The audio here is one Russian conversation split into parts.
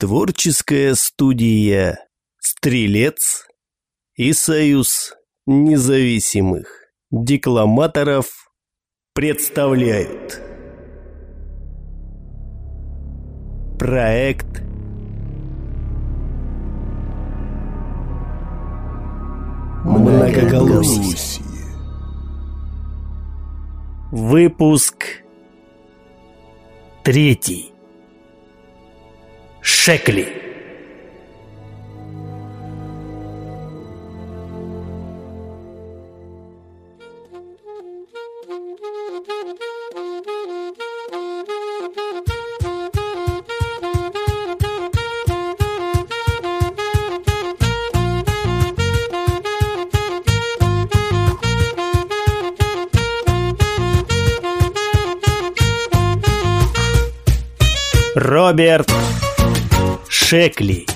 Творческая студия «Стрелец» и Союз независимых декламаторов представляют проект Многоголосие. Выпуск третий. Шекли. Роберт Шекли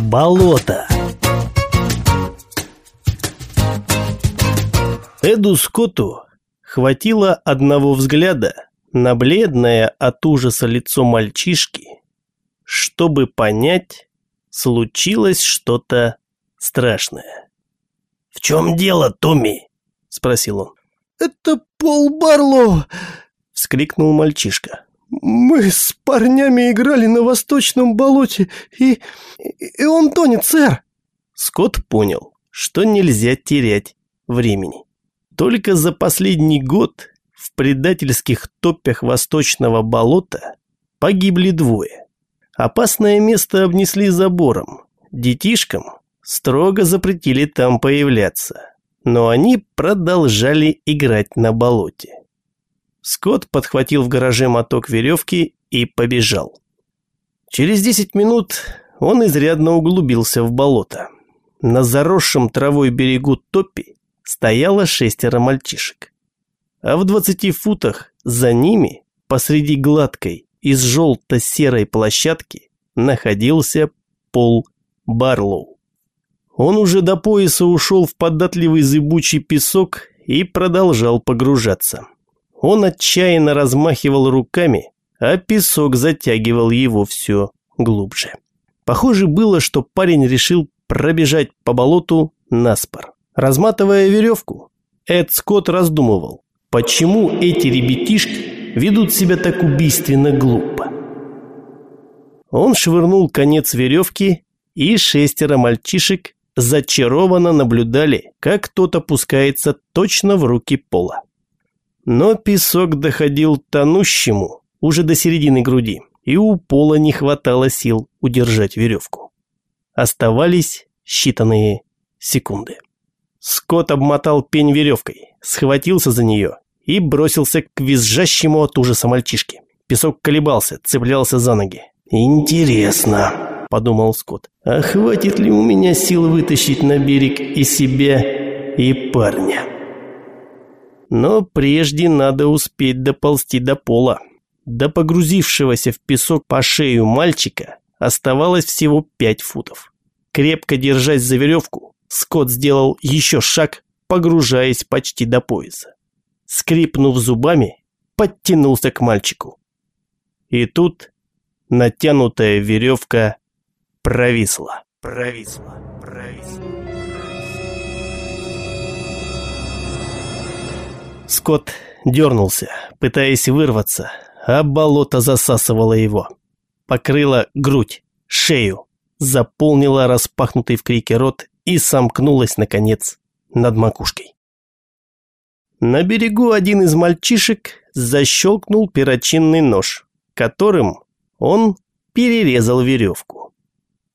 Болото Эду Скотту хватило одного взгляда на бледное от ужаса лицо мальчишки, чтобы понять, случилось что-то страшное. «В чем дело, Томми?» – спросил он. «Это Пол Барлоу!» – вскрикнул мальчишка. «Мы с парнями играли на восточном болоте, и... и он тонет, сэр!» Скотт понял, что нельзя терять времени. Только за последний год в предательских топях восточного болота погибли двое. Опасное место обнесли забором. Детишкам строго запретили там появляться. Но они продолжали играть на болоте. Скотт подхватил в гараже моток веревки и побежал. Через 10 минут он изрядно углубился в болото. На заросшем травой берегу топи стояло шестеро мальчишек. А в 20 футах за ними, посреди гладкой из желто-серой площадки, находился Пол Барлоу. Он уже до пояса ушел в податливый зыбучий песок и продолжал погружаться. Он отчаянно размахивал руками, а песок затягивал его все глубже. Похоже было, что парень решил пробежать по болоту наспор. Разматывая веревку, Эд Скотт раздумывал, почему эти ребятишки ведут себя так убийственно глупо. Он швырнул конец веревки, и шестеро мальчишек зачарованно наблюдали, как тот опускается точно в руки пола. Но песок доходил тонущему уже до середины груди, и у пола не хватало сил удержать веревку. Оставались считанные секунды. Скотт обмотал пень веревкой, схватился за нее и бросился к визжащему от ужаса мальчишке. Песок колебался, цеплялся за ноги. «Интересно», – подумал Скотт, – «а хватит ли у меня сил вытащить на берег и себя, и парня?» Но прежде надо успеть доползти до пола. До погрузившегося в песок по шею мальчика оставалось всего пять футов. Крепко держась за веревку, Скотт сделал еще шаг, погружаясь почти до пояса. Скрипнув зубами, подтянулся к мальчику. И тут натянутая веревка провисла, провисла. Скотт дернулся, пытаясь вырваться, а болото засасывало его. Покрыло грудь, шею, заполнило распахнутый в крике рот и сомкнулось, наконец, над макушкой. На берегу один из мальчишек защелкнул перочинный нож, которым он перерезал веревку.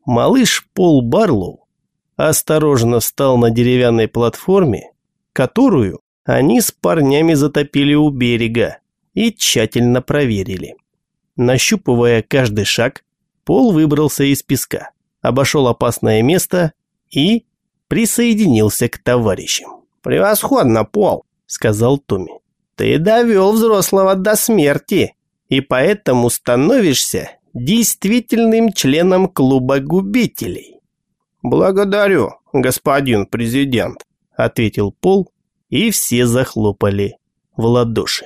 Малыш Пол Барлоу осторожно встал на деревянной платформе, которую они с парнями затопили у берега и тщательно проверили. Нащупывая каждый шаг, Пол выбрался из песка, обошел опасное место и присоединился к товарищам. «Превосходно, Пол», — сказал Томми. «Ты довел взрослого до смерти, и поэтому становишься действительным членом клуба губителей». «Благодарю, господин президент», — ответил Пол и все захлопали в ладоши.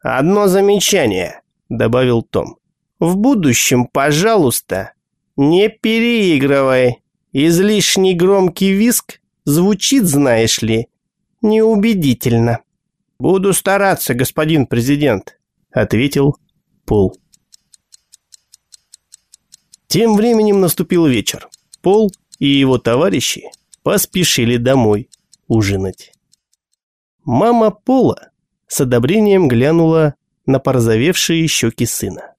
«Одно замечание», — добавил Том. В будущем, пожалуйста, не переигрывай. Излишний громкий виск звучит, знаешь ли, неубедительно. Буду стараться, господин президент, ответил Пол. Тем временем наступил вечер. Пол и его товарищи поспешили домой ужинать. Мама Пола с одобрением глянула на порозовевшие щеки сына.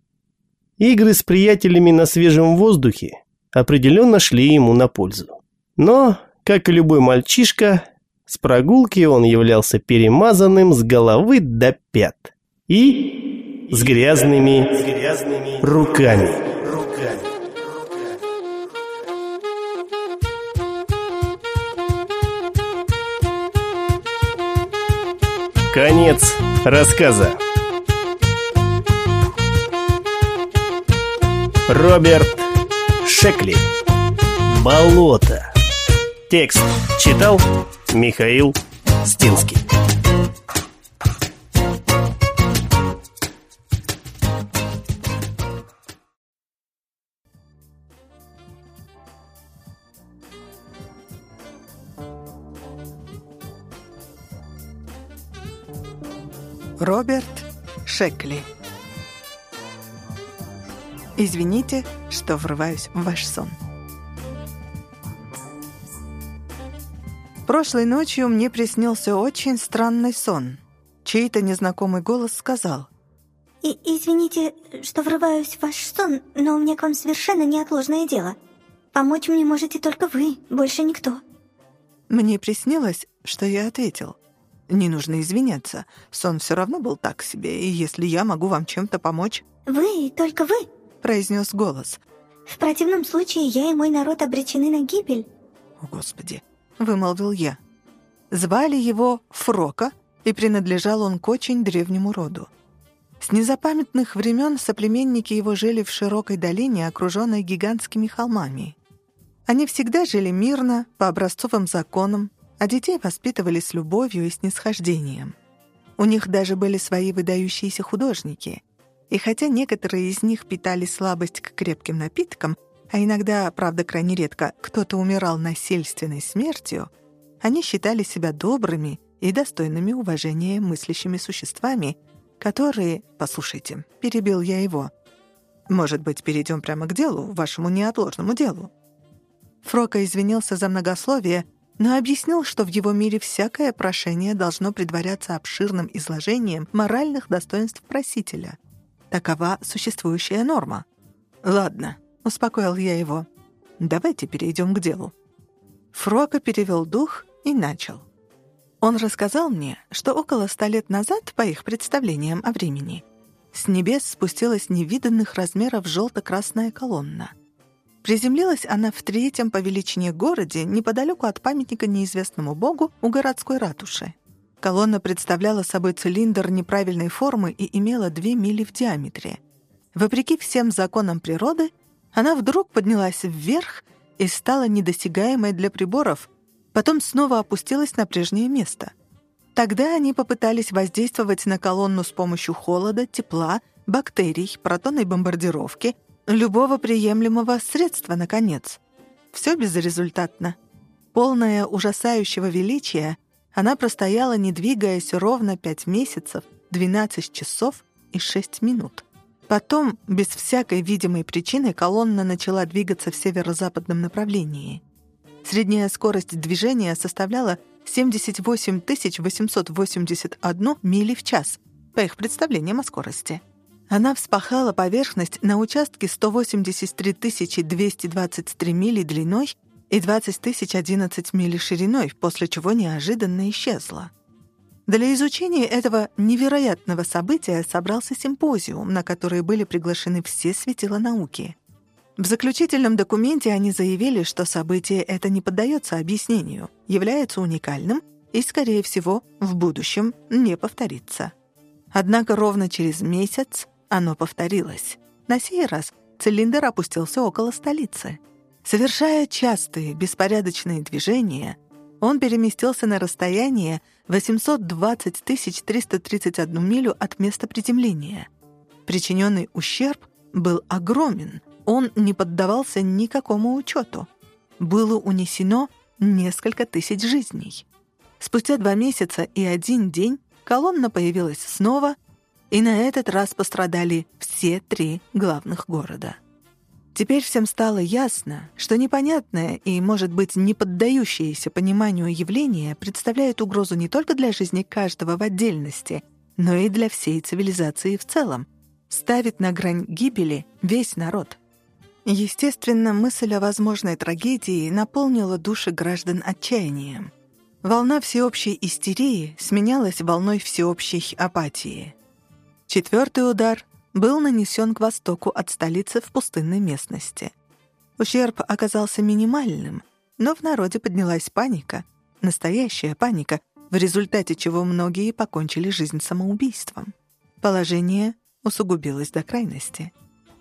Игры с приятелями на свежем воздухе определенно шли ему на пользу. Но, как и любой мальчишка, с прогулки он являлся перемазанным с головы до пят и с грязными, с грязными руками. руками. Конец рассказа. Роберт Шекли. Болото. Текст читал Михаил Стинский. Роберт Шекли Извините, что врываюсь в ваш сон. Прошлой ночью мне приснился очень странный сон. Чей-то незнакомый голос сказал. И «Извините, что врываюсь в ваш сон, но у меня к вам совершенно неотложное дело. Помочь мне можете только вы, больше никто». Мне приснилось, что я ответил. Не нужно извиняться. Сон все равно был так себе, и если я могу вам чем-то помочь... «Вы, только вы?» — произнес голос. «В противном случае я и мой народ обречены на гибель». «О, Господи!» — вымолвил я. Звали его Фрока, и принадлежал он к очень древнему роду. С незапамятных времен соплеменники его жили в широкой долине, окруженной гигантскими холмами. Они всегда жили мирно, по образцовым законам, а детей воспитывали с любовью и снисхождением. У них даже были свои выдающиеся художники. И хотя некоторые из них питали слабость к крепким напиткам, а иногда, правда, крайне редко, кто-то умирал насильственной смертью, они считали себя добрыми и достойными уважения мыслящими существами, которые, послушайте, перебил я его. Может быть, перейдем прямо к делу, вашему неотложному делу. Фрока извинился за многословие, но объяснил, что в его мире всякое прошение должно предваряться обширным изложением моральных достоинств просителя. Такова существующая норма. «Ладно», — успокоил я его. «Давайте перейдем к делу». Фрока перевел дух и начал. Он рассказал мне, что около ста лет назад, по их представлениям о времени, с небес спустилась невиданных размеров желто-красная колонна. Приземлилась она в третьем по величине городе, неподалеку от памятника неизвестному богу у городской ратуши. Колонна представляла собой цилиндр неправильной формы и имела две мили в диаметре. Вопреки всем законам природы, она вдруг поднялась вверх и стала недосягаемой для приборов, потом снова опустилась на прежнее место. Тогда они попытались воздействовать на колонну с помощью холода, тепла, бактерий, протонной бомбардировки — любого приемлемого средства, наконец. Все безрезультатно. Полная ужасающего величия, она простояла, не двигаясь, ровно пять месяцев, 12 часов и 6 минут. Потом, без всякой видимой причины, колонна начала двигаться в северо-западном направлении. Средняя скорость движения составляла 78 881 мили в час, по их представлениям о скорости. Она вспахала поверхность на участке 183 223 мили длиной и 20 тысяч 11 мили шириной, после чего неожиданно исчезла. Для изучения этого невероятного события собрался симпозиум, на который были приглашены все светила науки. В заключительном документе они заявили, что событие это не поддается объяснению, является уникальным и, скорее всего, в будущем не повторится. Однако ровно через месяц оно повторилось. На сей раз цилиндр опустился около столицы. Совершая частые, беспорядочные движения, он переместился на расстояние 820 331 милю от места приземления. Причиненный ущерб был огромен, он не поддавался никакому учету. Было унесено несколько тысяч жизней. Спустя два месяца и один день колонна появилась снова, и на этот раз пострадали все три главных города. Теперь всем стало ясно, что непонятное и, может быть, не поддающееся пониманию явление представляет угрозу не только для жизни каждого в отдельности, но и для всей цивилизации в целом, ставит на грань гибели весь народ. Естественно, мысль о возможной трагедии наполнила души граждан отчаянием. Волна всеобщей истерии сменялась волной всеобщей апатии. Четвертый удар был нанесен к востоку от столицы в пустынной местности. Ущерб оказался минимальным, но в народе поднялась паника, настоящая паника, в результате чего многие покончили жизнь самоубийством. Положение усугубилось до крайности.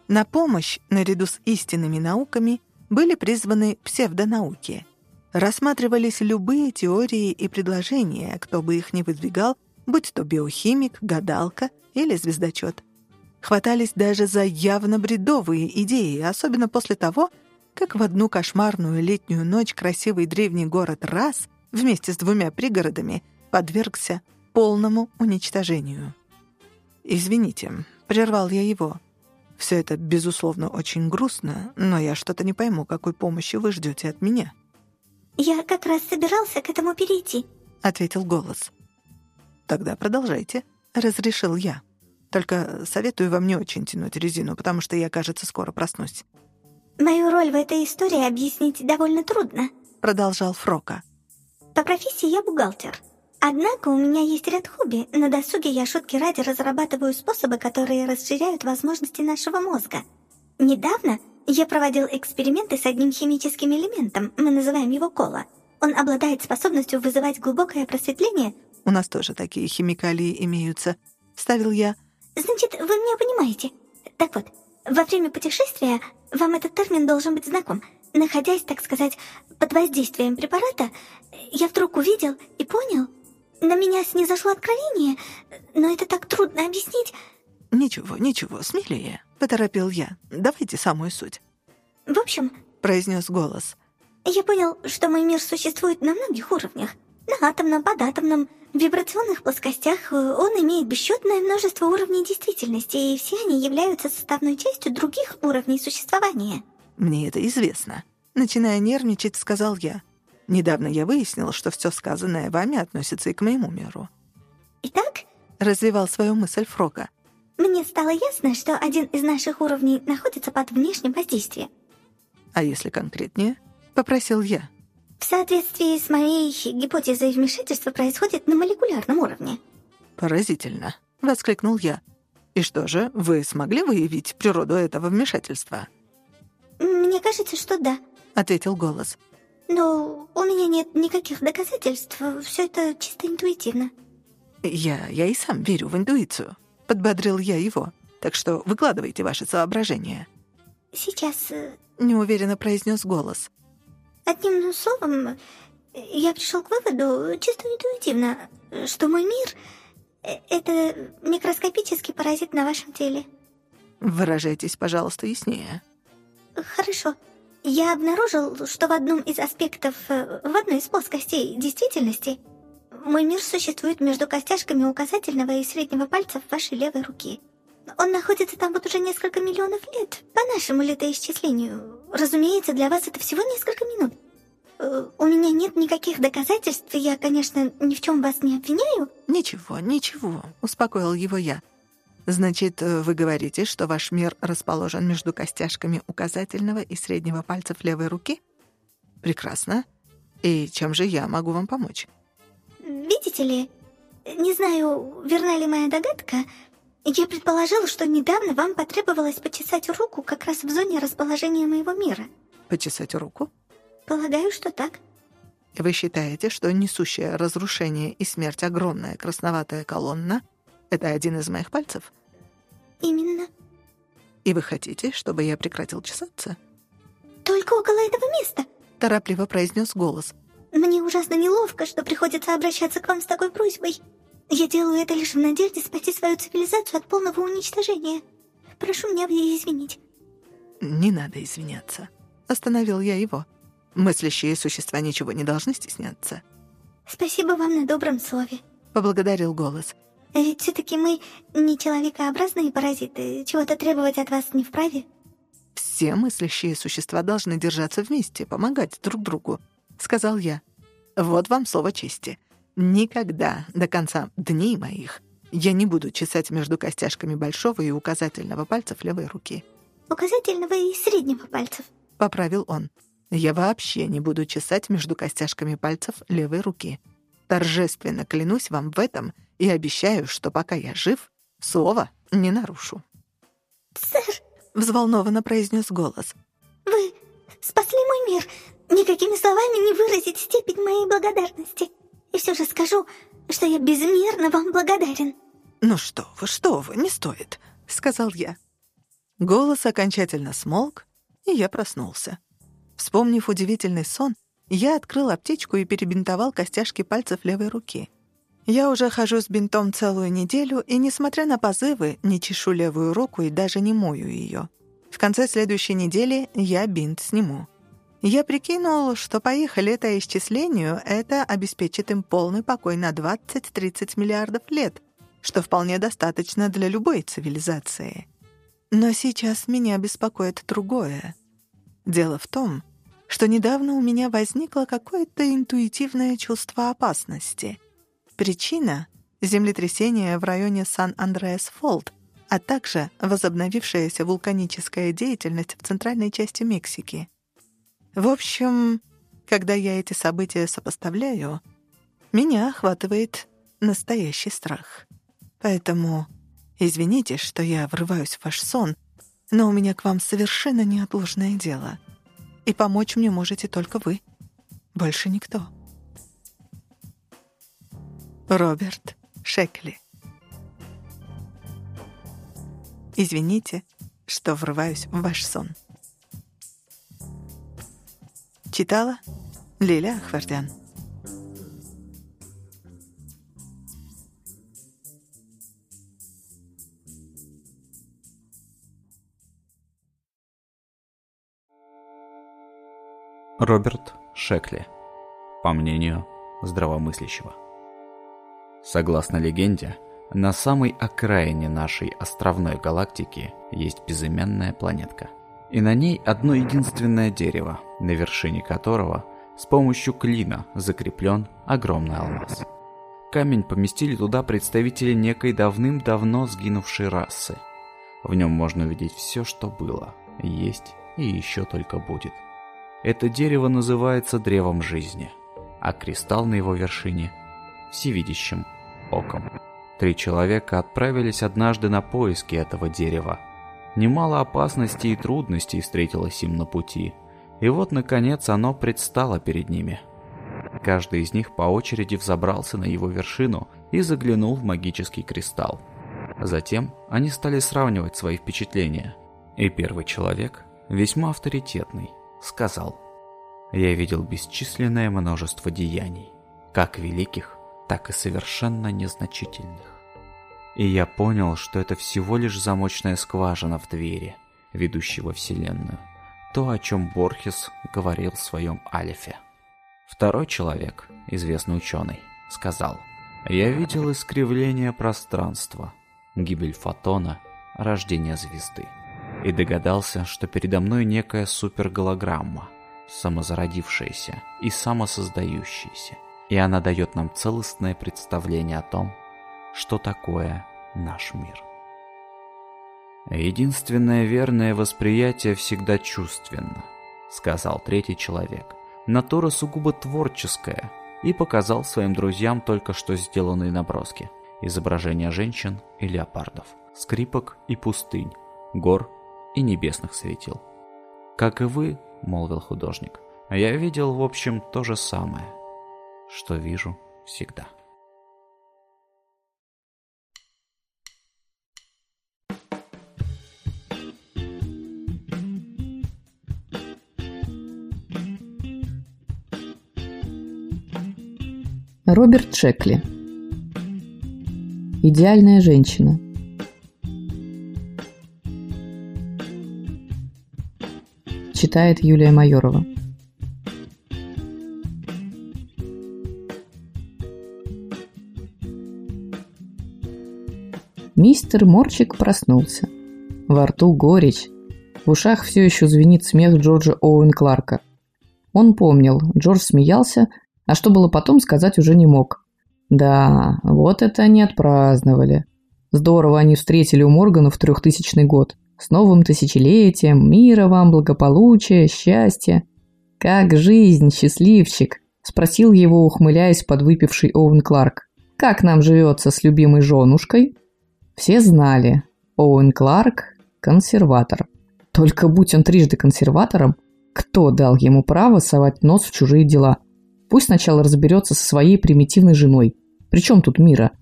На помощь, наряду с истинными науками, были призваны псевдонауки. Рассматривались любые теории и предложения, кто бы их ни выдвигал, будь то биохимик, гадалка или звездочет. Хватались даже за явно бредовые идеи, особенно после того, как в одну кошмарную летнюю ночь красивый древний город Раз вместе с двумя пригородами подвергся полному уничтожению. «Извините», — прервал я его. «Все это, безусловно, очень грустно, но я что-то не пойму, какой помощи вы ждете от меня». «Я как раз собирался к этому перейти», — ответил голос. «Тогда продолжайте», — разрешил я. «Только советую вам не очень тянуть резину, потому что я, кажется, скоро проснусь». «Мою роль в этой истории объяснить довольно трудно», — продолжал Фрока. «По профессии я бухгалтер. Однако у меня есть ряд хобби. На досуге я шутки ради разрабатываю способы, которые расширяют возможности нашего мозга. Недавно я проводил эксперименты с одним химическим элементом, мы называем его кола. Он обладает способностью вызывать глубокое просветление. У нас тоже такие химикалии имеются. Ставил я. Значит, вы меня понимаете. Так вот, во время путешествия вам этот термин должен быть знаком. Находясь, так сказать, под воздействием препарата, я вдруг увидел и понял, на меня снизошло откровение, но это так трудно объяснить. «Ничего, ничего, смелее», — поторопил я. «Давайте самую суть». «В общем», — произнес голос, «я понял, что мой мир существует на многих уровнях. На атомном, податомном, вибрационных плоскостях он имеет бесчетное множество уровней действительности, и все они являются составной частью других уровней существования». «Мне это известно», — начиная нервничать, сказал я. Недавно я выяснил, что все сказанное вами относится и к моему миру». «Итак?» — развивал свою мысль Фрока. «Мне стало ясно, что один из наших уровней находится под внешним воздействием». «А если конкретнее?» — попросил я. «В соответствии с моей гипотезой вмешательство происходит на молекулярном уровне». «Поразительно», — воскликнул я. «И что же, вы смогли выявить природу этого вмешательства?» «Мне кажется, что да», — ответил голос. Но у меня нет никаких доказательств. Все это чисто интуитивно. Я, я и сам верю в интуицию. Подбодрил я его. Так что выкладывайте ваши соображения. Сейчас... Э, неуверенно произнес голос. Одним словом, я пришел к выводу, чисто интуитивно, что мой мир это микроскопический паразит на вашем теле. Выражайтесь, пожалуйста, яснее. Хорошо. Я обнаружил, что в одном из аспектов, э, в одной из плоскостей действительности, мой мир существует между костяшками указательного и среднего пальцев вашей левой руки. Он находится там вот уже несколько миллионов лет, по нашему летоисчислению. Разумеется, для вас это всего несколько минут. Э, у меня нет никаких доказательств, я, конечно, ни в чем вас не обвиняю. Ничего, ничего, успокоил его я. Значит, э, вы говорите, что ваш мир расположен между костяшками указательного и среднего пальцев левой руки? Прекрасно. И чем же я могу вам помочь? Видите ли, не знаю, верна ли моя догадка, я предположил, что недавно вам потребовалось почесать руку как раз в зоне расположения моего мира. Почесать руку? Полагаю, что так. Вы считаете, что несущая разрушение и смерть огромная красноватая колонна — это один из моих пальцев? Именно. И вы хотите, чтобы я прекратил чесаться? Только около этого места, торопливо произнес голос. Мне ужасно неловко, что приходится обращаться к вам с такой просьбой. Я делаю это лишь в надежде спасти свою цивилизацию от полного уничтожения. прошу меня извинить». «Не надо извиняться», — остановил я его. «Мыслящие существа ничего не должны стесняться». «Спасибо вам на добром слове», — поблагодарил голос. «Ведь все-таки мы не человекообразные паразиты, чего-то требовать от вас не вправе». «Все мыслящие существа должны держаться вместе, помогать друг другу», — сказал я. «Вот вам слово чести. Никогда до конца дней моих я не буду чесать между костяшками большого и указательного пальцев левой руки». «Указательного и среднего пальцев», — поправил он. «Я вообще не буду чесать между костяшками пальцев левой руки. Торжественно клянусь вам в этом и обещаю, что пока я жив, слова не нарушу». «Сэр», — взволнованно произнес голос. «Вы спасли мой мир. Никакими словами не выразить степень моей благодарности. И все же скажу, что я безмерно вам благодарен». «Ну что вы, что вы, не стоит», — сказал я. Голос окончательно смолк, и я проснулся. Вспомнив удивительный сон, я открыл аптечку и перебинтовал костяшки пальцев левой руки. Я уже хожу с бинтом целую неделю, и, несмотря на позывы, не чешу левую руку и даже не мою ее. В конце следующей недели я бинт сниму. Я прикинул, что по их летоисчислению это обеспечит им полный покой на 20-30 миллиардов лет, что вполне достаточно для любой цивилизации. Но сейчас меня беспокоит другое. Дело в том, что недавно у меня возникло какое-то интуитивное чувство опасности. Причина — землетрясение в районе Сан-Андреас-Фолд, а также возобновившаяся вулканическая деятельность в центральной части Мексики. В общем, когда я эти события сопоставляю, меня охватывает настоящий страх. Поэтому Извините, что я врываюсь в ваш сон, но у меня к вам совершенно неотложное дело. И помочь мне можете только вы. Больше никто. Роберт Шекли. Извините, что врываюсь в ваш сон. Читала Лиля Ахвардян. Роберт Шекли, по мнению здравомыслящего. Согласно легенде, на самой окраине нашей островной галактики есть безымянная планетка. И на ней одно единственное дерево, на вершине которого с помощью клина закреплен огромный алмаз. Камень поместили туда представители некой давным-давно сгинувшей расы. В нем можно увидеть все, что было, есть и еще только будет – это дерево называется древом жизни, а кристалл на его вершине – всевидящим оком. Три человека отправились однажды на поиски этого дерева. Немало опасностей и трудностей встретилось им на пути. И вот, наконец, оно предстало перед ними. Каждый из них по очереди взобрался на его вершину и заглянул в магический кристалл. Затем они стали сравнивать свои впечатления. И первый человек, весьма авторитетный, сказал, «Я видел бесчисленное множество деяний, как великих, так и совершенно незначительных. И я понял, что это всего лишь замочная скважина в двери, ведущей во Вселенную, то, о чем Борхес говорил в своем Алифе. Второй человек, известный ученый, сказал, «Я видел искривление пространства, гибель фотона, рождение звезды и догадался, что передо мной некая суперголограмма, самозародившаяся и самосоздающаяся, и она дает нам целостное представление о том, что такое наш мир. «Единственное верное восприятие всегда чувственно», — сказал третий человек. «Натура сугубо творческая» и показал своим друзьям только что сделанные наброски. Изображения женщин и леопардов, скрипок и пустынь, гор и небесных светил. «Как и вы», — молвил художник, — «я видел, в общем, то же самое, что вижу всегда». Роберт Шекли Идеальная женщина Читает Юлия Майорова. Мистер Морчик проснулся. Во рту горечь. В ушах все еще звенит смех Джорджа Оуэн Кларка. Он помнил, Джордж смеялся, а что было потом, сказать уже не мог. Да, вот это они отпраздновали. Здорово они встретили у Моргана в трехтысячный год. С новым тысячелетием, мира вам, благополучия, счастья. Как жизнь, счастливчик? Спросил его, ухмыляясь подвыпивший Оуэн Кларк. Как нам живется с любимой женушкой? Все знали, Оуэн Кларк – консерватор. Только будь он трижды консерватором, кто дал ему право совать нос в чужие дела? Пусть сначала разберется со своей примитивной женой. Причем тут мира?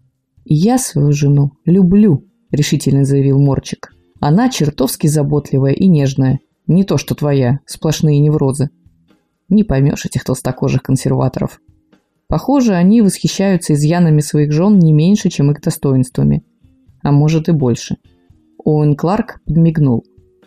«Я свою жену люблю», – решительно заявил Морчик. «Она чертовски заботливая и нежная. Не то, что твоя, сплошные неврозы. Не поймешь этих толстокожих консерваторов. Похоже, они восхищаются изъянами своих жен не меньше, чем их достоинствами – а может и больше. Оуэн Кларк подмигнул.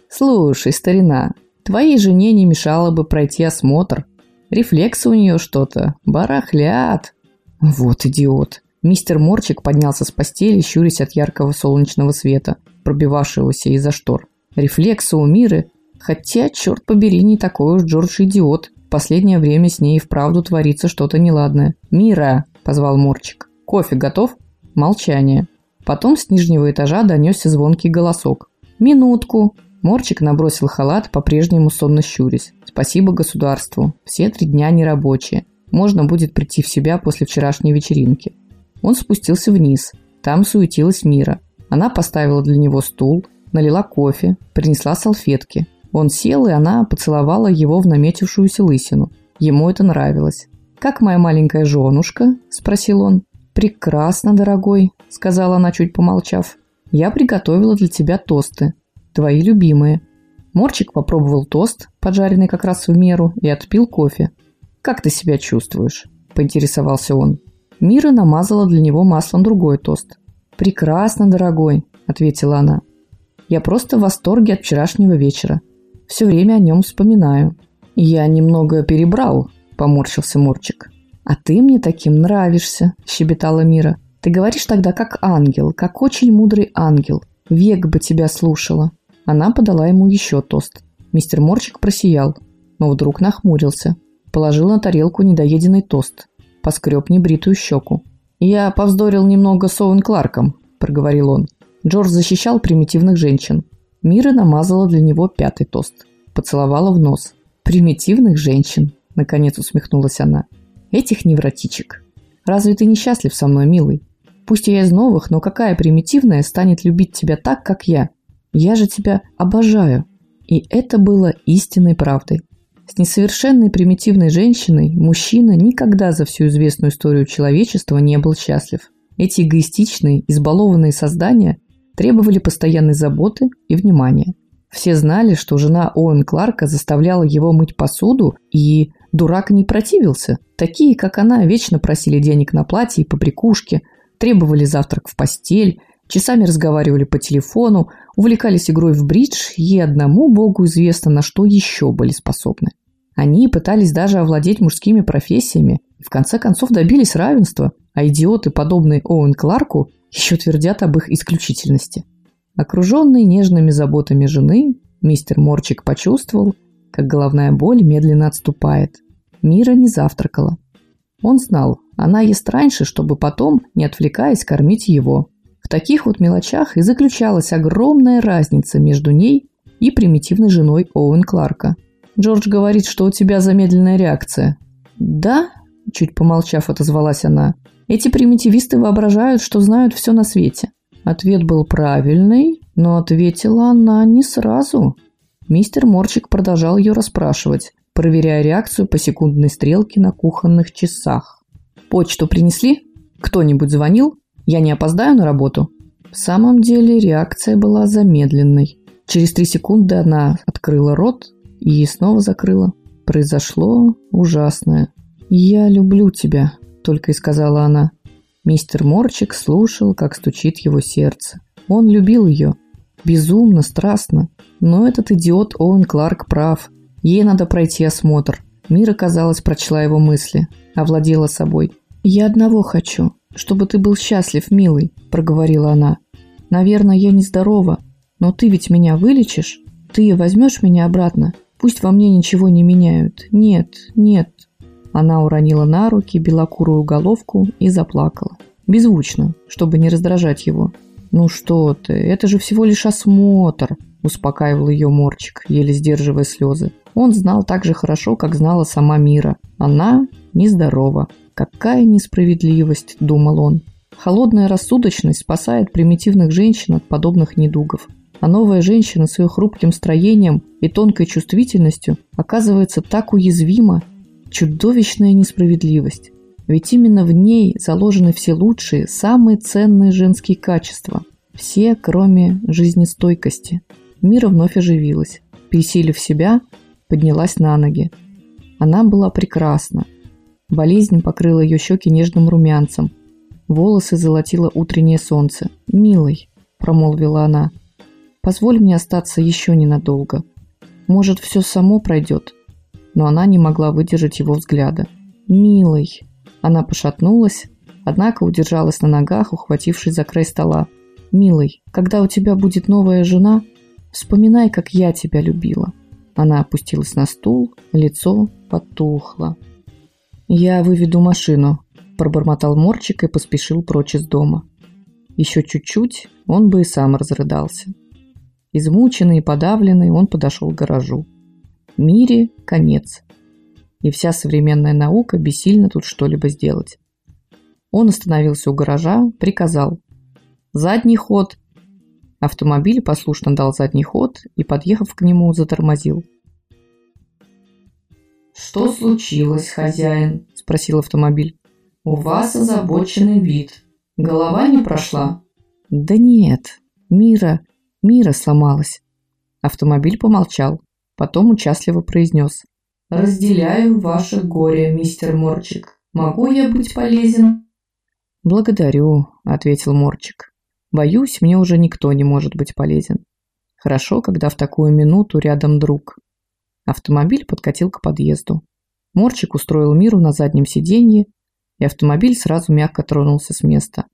«Слушай, старина, твоей жене не мешало бы пройти осмотр. Рефлексы у нее что-то, барахлят». «Вот идиот!» Мистер Морчик поднялся с постели, щурясь от яркого солнечного света, пробивавшегося из-за штор. Рефлексы у Миры, хотя, черт побери, не такой уж Джордж идиот. В последнее время с ней вправду творится что-то неладное. «Мира!» – позвал Морчик. «Кофе готов?» Молчание. Потом с нижнего этажа донесся звонкий голосок. «Минутку!» Морчик набросил халат, по-прежнему сонно щурясь. «Спасибо государству. Все три дня нерабочие. Можно будет прийти в себя после вчерашней вечеринки». Он спустился вниз. Там суетилась Мира. Она поставила для него стул, налила кофе, принесла салфетки. Он сел, и она поцеловала его в наметившуюся лысину. Ему это нравилось. «Как моя маленькая женушка?» – спросил он. «Прекрасно, дорогой», — сказала она, чуть помолчав. «Я приготовила для тебя тосты. Твои любимые». Морчик попробовал тост, поджаренный как раз в меру, и отпил кофе. «Как ты себя чувствуешь?» – поинтересовался он. Мира намазала для него маслом другой тост. «Прекрасно, дорогой», – ответила она. «Я просто в восторге от вчерашнего вечера. Все время о нем вспоминаю». «Я немного перебрал», – поморщился Морчик. «А ты мне таким нравишься», – щебетала Мира. «Ты говоришь тогда как ангел, как очень мудрый ангел. Век бы тебя слушала». Она подала ему еще тост. Мистер Морчик просиял, но вдруг нахмурился. Положил на тарелку недоеденный тост. Поскреб небритую щеку. «Я повздорил немного с Оуэн Кларком», – проговорил он. Джордж защищал примитивных женщин. Мира намазала для него пятый тост. Поцеловала в нос. «Примитивных женщин», – наконец усмехнулась она. Этих невротичек. Разве ты несчастлив со мной, милый? Пусть я из новых, но какая примитивная станет любить тебя так, как я? Я же тебя обожаю. И это было истинной правдой. С несовершенной примитивной женщиной мужчина никогда за всю известную историю человечества не был счастлив. Эти эгоистичные, избалованные создания требовали постоянной заботы и внимания. Все знали, что жена Оуэн Кларка заставляла его мыть посуду и Дурак не противился. Такие, как она, вечно просили денег на платье и побрякушки, требовали завтрак в постель, часами разговаривали по телефону, увлекались игрой в бридж и одному богу известно, на что еще были способны. Они пытались даже овладеть мужскими профессиями и в конце концов добились равенства, а идиоты, подобные Оуэн Кларку, еще твердят об их исключительности. Окруженный нежными заботами жены, мистер Морчик почувствовал, как головная боль медленно отступает. Мира не завтракала. Он знал, она ест раньше, чтобы потом, не отвлекаясь, кормить его. В таких вот мелочах и заключалась огромная разница между ней и примитивной женой Оуэн Кларка. «Джордж говорит, что у тебя замедленная реакция». «Да?» – чуть помолчав, отозвалась она. «Эти примитивисты воображают, что знают все на свете». Ответ был правильный, но ответила она не сразу. Мистер Морчик продолжал ее расспрашивать, проверяя реакцию по секундной стрелке на кухонных часах. «Почту принесли? Кто-нибудь звонил? Я не опоздаю на работу?» В самом деле реакция была замедленной. Через три секунды она открыла рот и снова закрыла. Произошло ужасное. «Я люблю тебя», — только и сказала она. Мистер Морчик слушал, как стучит его сердце. Он любил ее. Безумно, страстно. Но этот идиот Оуэн Кларк прав. Ей надо пройти осмотр. Мира, казалось, прочла его мысли, овладела собой. «Я одного хочу, чтобы ты был счастлив, милый», – проговорила она. «Наверное, я нездорова, но ты ведь меня вылечишь? Ты возьмешь меня обратно? Пусть во мне ничего не меняют. Нет, нет». Она уронила на руки белокурую головку и заплакала. Беззвучно, чтобы не раздражать его. «Ну что ты, это же всего лишь осмотр», – успокаивал ее Морчик, еле сдерживая слезы. Он знал так же хорошо, как знала сама Мира. Она нездорова. Какая несправедливость, думал он. Холодная рассудочность спасает примитивных женщин от подобных недугов. А новая женщина с ее хрупким строением и тонкой чувствительностью оказывается так уязвима. Чудовищная несправедливость. Ведь именно в ней заложены все лучшие, самые ценные женские качества. Все, кроме жизнестойкости. Мира вновь оживилась. Пересилив себя, поднялась на ноги. Она была прекрасна. Болезнь покрыла ее щеки нежным румянцем. Волосы золотило утреннее солнце. «Милый», – промолвила она, – «позволь мне остаться еще ненадолго. Может, все само пройдет». Но она не могла выдержать его взгляда. «Милый». Она пошатнулась, однако удержалась на ногах, ухватившись за край стола. «Милый, когда у тебя будет новая жена, вспоминай, как я тебя любила». Она опустилась на стул, лицо потухло. «Я выведу машину», – пробормотал Морчик и поспешил прочь из дома. Еще чуть-чуть, он бы и сам разрыдался. Измученный и подавленный, он подошел к гаражу. Мире конец. И вся современная наука бессильна тут что-либо сделать. Он остановился у гаража, приказал. «Задний ход!» Автомобиль послушно дал задний ход и, подъехав к нему, затормозил. «Что случилось, хозяин?» – спросил автомобиль. «У вас озабоченный вид. Голова не прошла?» «Да нет, Мира, Мира сломалась». Автомобиль помолчал, потом участливо произнес. «Разделяю ваше горе, мистер Морчик. Могу я быть полезен?» «Благодарю», – ответил Морчик. Боюсь, мне уже никто не может быть полезен. Хорошо, когда в такую минуту рядом друг. Автомобиль подкатил к подъезду. Морчик устроил Миру на заднем сиденье, и автомобиль сразу мягко тронулся с места.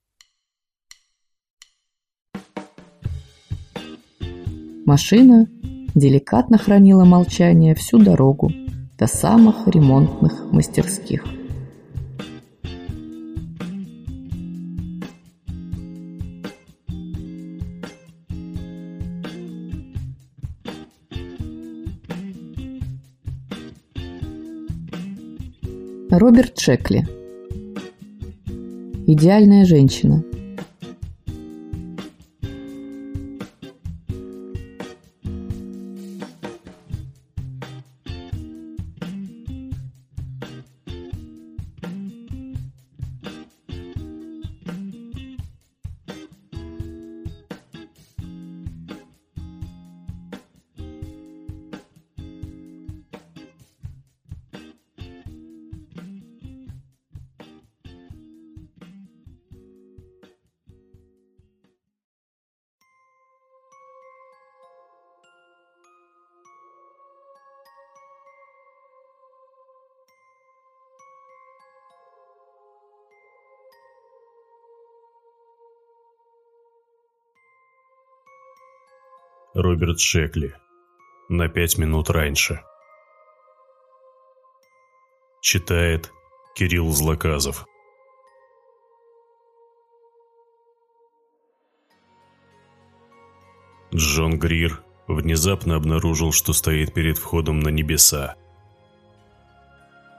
Машина деликатно хранила молчание всю дорогу до самых ремонтных мастерских. Роберт Шекли. Идеальная женщина. Роберт Шекли. На пять минут раньше. Читает Кирилл Злоказов. Джон Грир внезапно обнаружил, что стоит перед входом на небеса.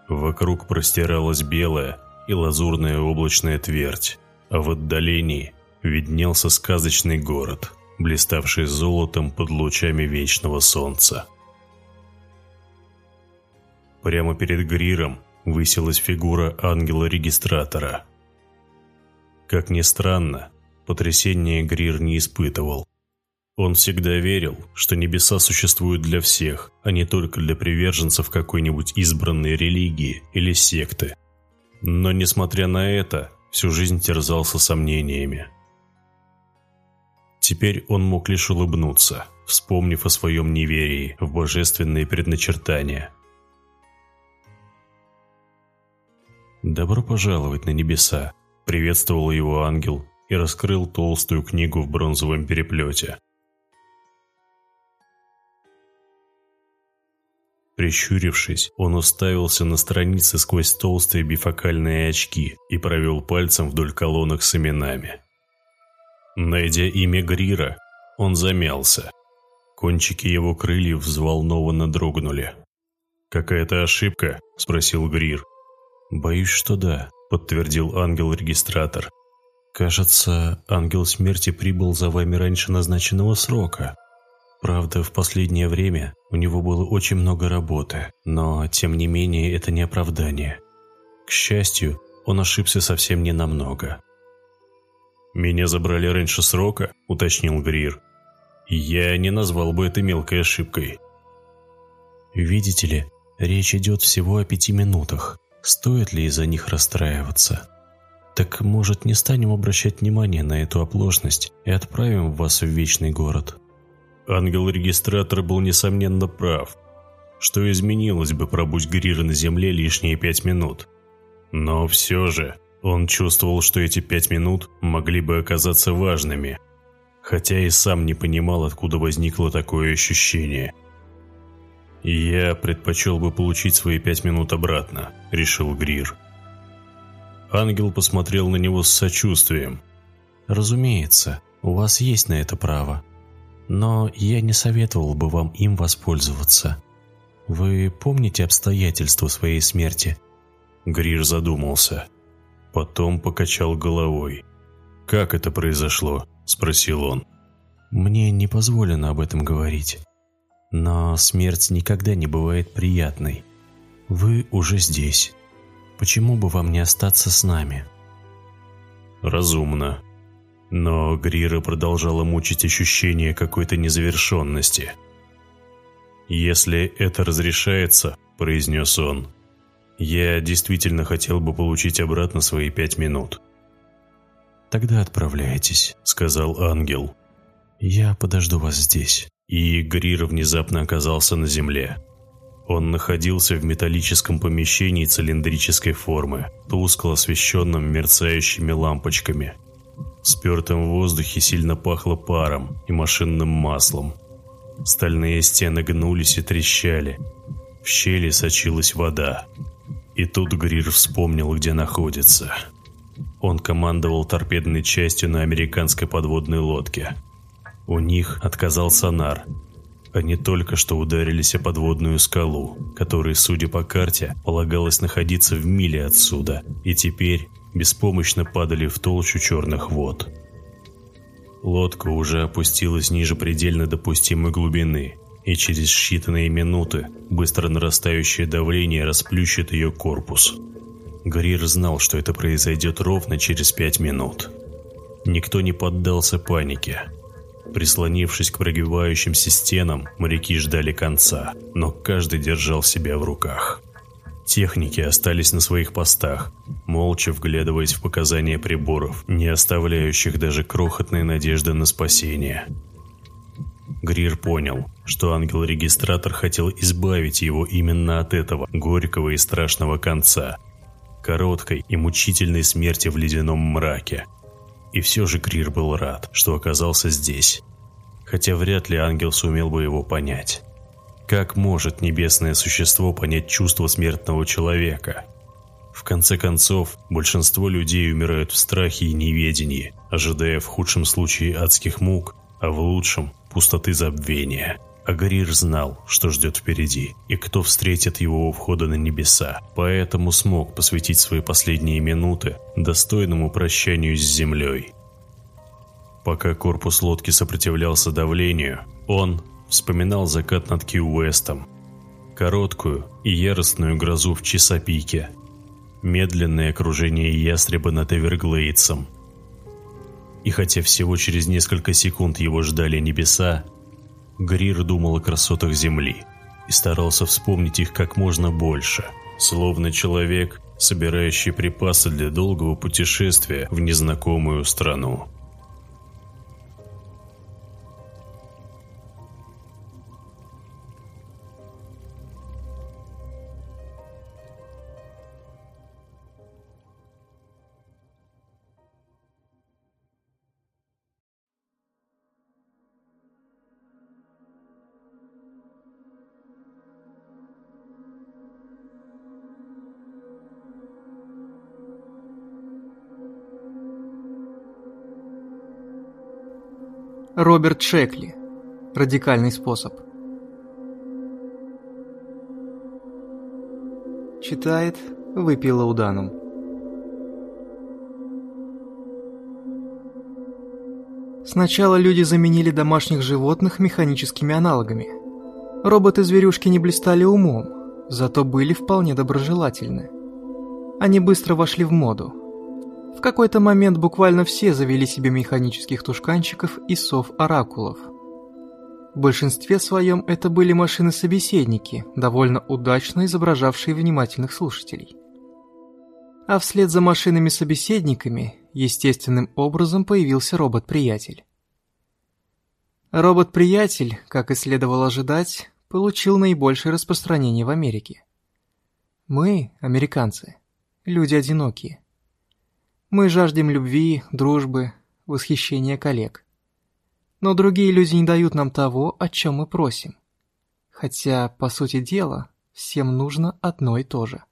Вокруг простиралась белая и лазурная облачная твердь, а в отдалении виднелся сказочный город – блиставший золотом под лучами вечного солнца. Прямо перед Гриром высилась фигура ангела-регистратора. Как ни странно, потрясения Грир не испытывал. Он всегда верил, что небеса существуют для всех, а не только для приверженцев какой-нибудь избранной религии или секты. Но, несмотря на это, всю жизнь терзался сомнениями. Теперь он мог лишь улыбнуться, вспомнив о своем неверии в божественные предначертания. «Добро пожаловать на небеса», — приветствовал его ангел и раскрыл толстую книгу в бронзовом переплете. Прищурившись, он уставился на страницы сквозь толстые бифокальные очки и провел пальцем вдоль колонок с именами. Найдя имя Грира, он замялся. Кончики его крыльев взволнованно дрогнули. «Какая-то ошибка?» – спросил Грир. «Боюсь, что да», – подтвердил ангел-регистратор. «Кажется, ангел смерти прибыл за вами раньше назначенного срока. Правда, в последнее время у него было очень много работы, но, тем не менее, это не оправдание. К счастью, он ошибся совсем ненамного. «Меня забрали раньше срока», — уточнил Грир. «Я не назвал бы это мелкой ошибкой». «Видите ли, речь идет всего о пяти минутах. Стоит ли из-за них расстраиваться?» «Так, может, не станем обращать внимание на эту оплошность и отправим вас в Вечный город?» Ангел-регистратор был, несомненно, прав. Что изменилось бы, пробудь Грира на земле лишние пять минут? Но все же, он чувствовал, что эти пять минут могли бы оказаться важными, хотя и сам не понимал, откуда возникло такое ощущение. «Я предпочел бы получить свои пять минут обратно», — решил Грир. Ангел посмотрел на него с сочувствием. «Разумеется, у вас есть на это право», но я не советовал бы вам им воспользоваться. Вы помните обстоятельства своей смерти?» Грир задумался. Потом покачал головой. «Как это произошло?» – спросил он. «Мне не позволено об этом говорить. Но смерть никогда не бывает приятной. Вы уже здесь. Почему бы вам не остаться с нами?» «Разумно», но Грира продолжала мучить ощущение какой-то незавершенности. «Если это разрешается», – произнес он, – «я действительно хотел бы получить обратно свои пять минут». «Тогда отправляйтесь», – сказал ангел. «Я подожду вас здесь». И Грир внезапно оказался на земле. Он находился в металлическом помещении цилиндрической формы, тускло освещенном мерцающими лампочками – в спертом воздухе сильно пахло паром и машинным маслом. Стальные стены гнулись и трещали. В щели сочилась вода. И тут Грир вспомнил, где находится. Он командовал торпедной частью на американской подводной лодке. У них отказал сонар. Они только что ударились о подводную скалу, которая, судя по карте, полагалось находиться в миле отсюда, и теперь беспомощно падали в толщу черных вод. Лодка уже опустилась ниже предельно допустимой глубины, и через считанные минуты быстро нарастающее давление расплющит ее корпус. Грир знал, что это произойдет ровно через пять минут. Никто не поддался панике. Прислонившись к прогибающимся стенам, моряки ждали конца, но каждый держал себя в руках. Техники остались на своих постах, молча вглядываясь в показания приборов, не оставляющих даже крохотной надежды на спасение. Грир понял, что ангел-регистратор хотел избавить его именно от этого горького и страшного конца, короткой и мучительной смерти в ледяном мраке. И все же Грир был рад, что оказался здесь, хотя вряд ли ангел сумел бы его понять. Как может небесное существо понять чувства смертного человека? В конце концов, большинство людей умирают в страхе и неведении, ожидая в худшем случае адских мук, а в лучшем – пустоты забвения. Агарир знал, что ждет впереди, и кто встретит его у входа на небеса, поэтому смог посвятить свои последние минуты достойному прощанию с землей. Пока корпус лодки сопротивлялся давлению, он, вспоминал закат над Кью-Уэстом, короткую и яростную грозу в Чесопике, медленное окружение ястреба над Эверглейдсом. И хотя всего через несколько секунд его ждали небеса, Грир думал о красотах Земли и старался вспомнить их как можно больше, словно человек, собирающий припасы для долгого путешествия в незнакомую страну. Роберт Шекли. Радикальный способ. Читает Выпила Уданом. Сначала люди заменили домашних животных механическими аналогами. Роботы-зверюшки не блистали умом, зато были вполне доброжелательны. Они быстро вошли в моду. В какой-то момент буквально все завели себе механических тушканчиков и сов-оракулов. В большинстве своем это были машины-собеседники, довольно удачно изображавшие внимательных слушателей. А вслед за машинами-собеседниками естественным образом появился робот-приятель. Робот-приятель, как и следовало ожидать, получил наибольшее распространение в Америке. Мы, американцы, люди одинокие. Мы жаждем любви, дружбы, восхищения коллег. Но другие люди не дают нам того, о чем мы просим. Хотя, по сути дела, всем нужно одно и то же.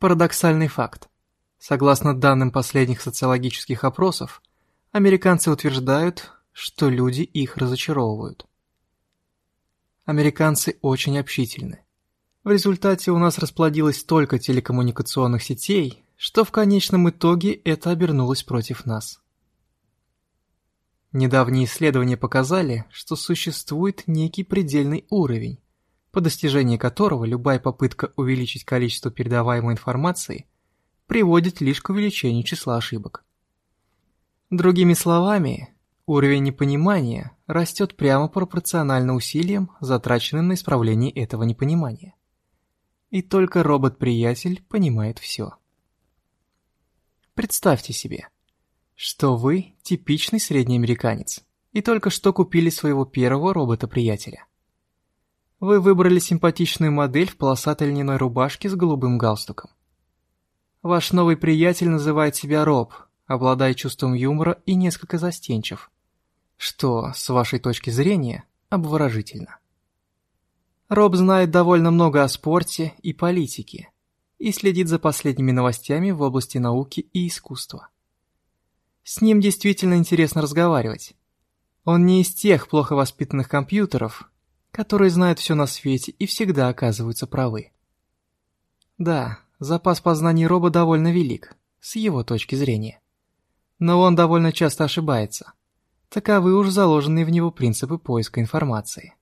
Парадоксальный факт. Согласно данным последних социологических опросов, американцы утверждают, что люди их разочаровывают. Американцы очень общительны. В результате у нас расплодилось столько телекоммуникационных сетей, что в конечном итоге это обернулось против нас. Недавние исследования показали, что существует некий предельный уровень, по достижении которого любая попытка увеличить количество передаваемой информации приводит лишь к увеличению числа ошибок. Другими словами, уровень непонимания растет прямо пропорционально усилиям, затраченным на исправление этого непонимания. И только робот-приятель понимает все. Представьте себе, что вы типичный средний американец и только что купили своего первого робота-приятеля. Вы выбрали симпатичную модель в полосатой льняной рубашке с голубым галстуком. Ваш новый приятель называет себя Роб, обладая чувством юмора и несколько застенчив, что, с вашей точки зрения, обворожительно. Роб знает довольно много о спорте и политике и следит за последними новостями в области науки и искусства. С ним действительно интересно разговаривать. Он не из тех плохо воспитанных компьютеров, которые знают все на свете и всегда оказываются правы. Да, запас познаний Роба довольно велик, с его точки зрения. Но он довольно часто ошибается. Таковы уж заложенные в него принципы поиска информации.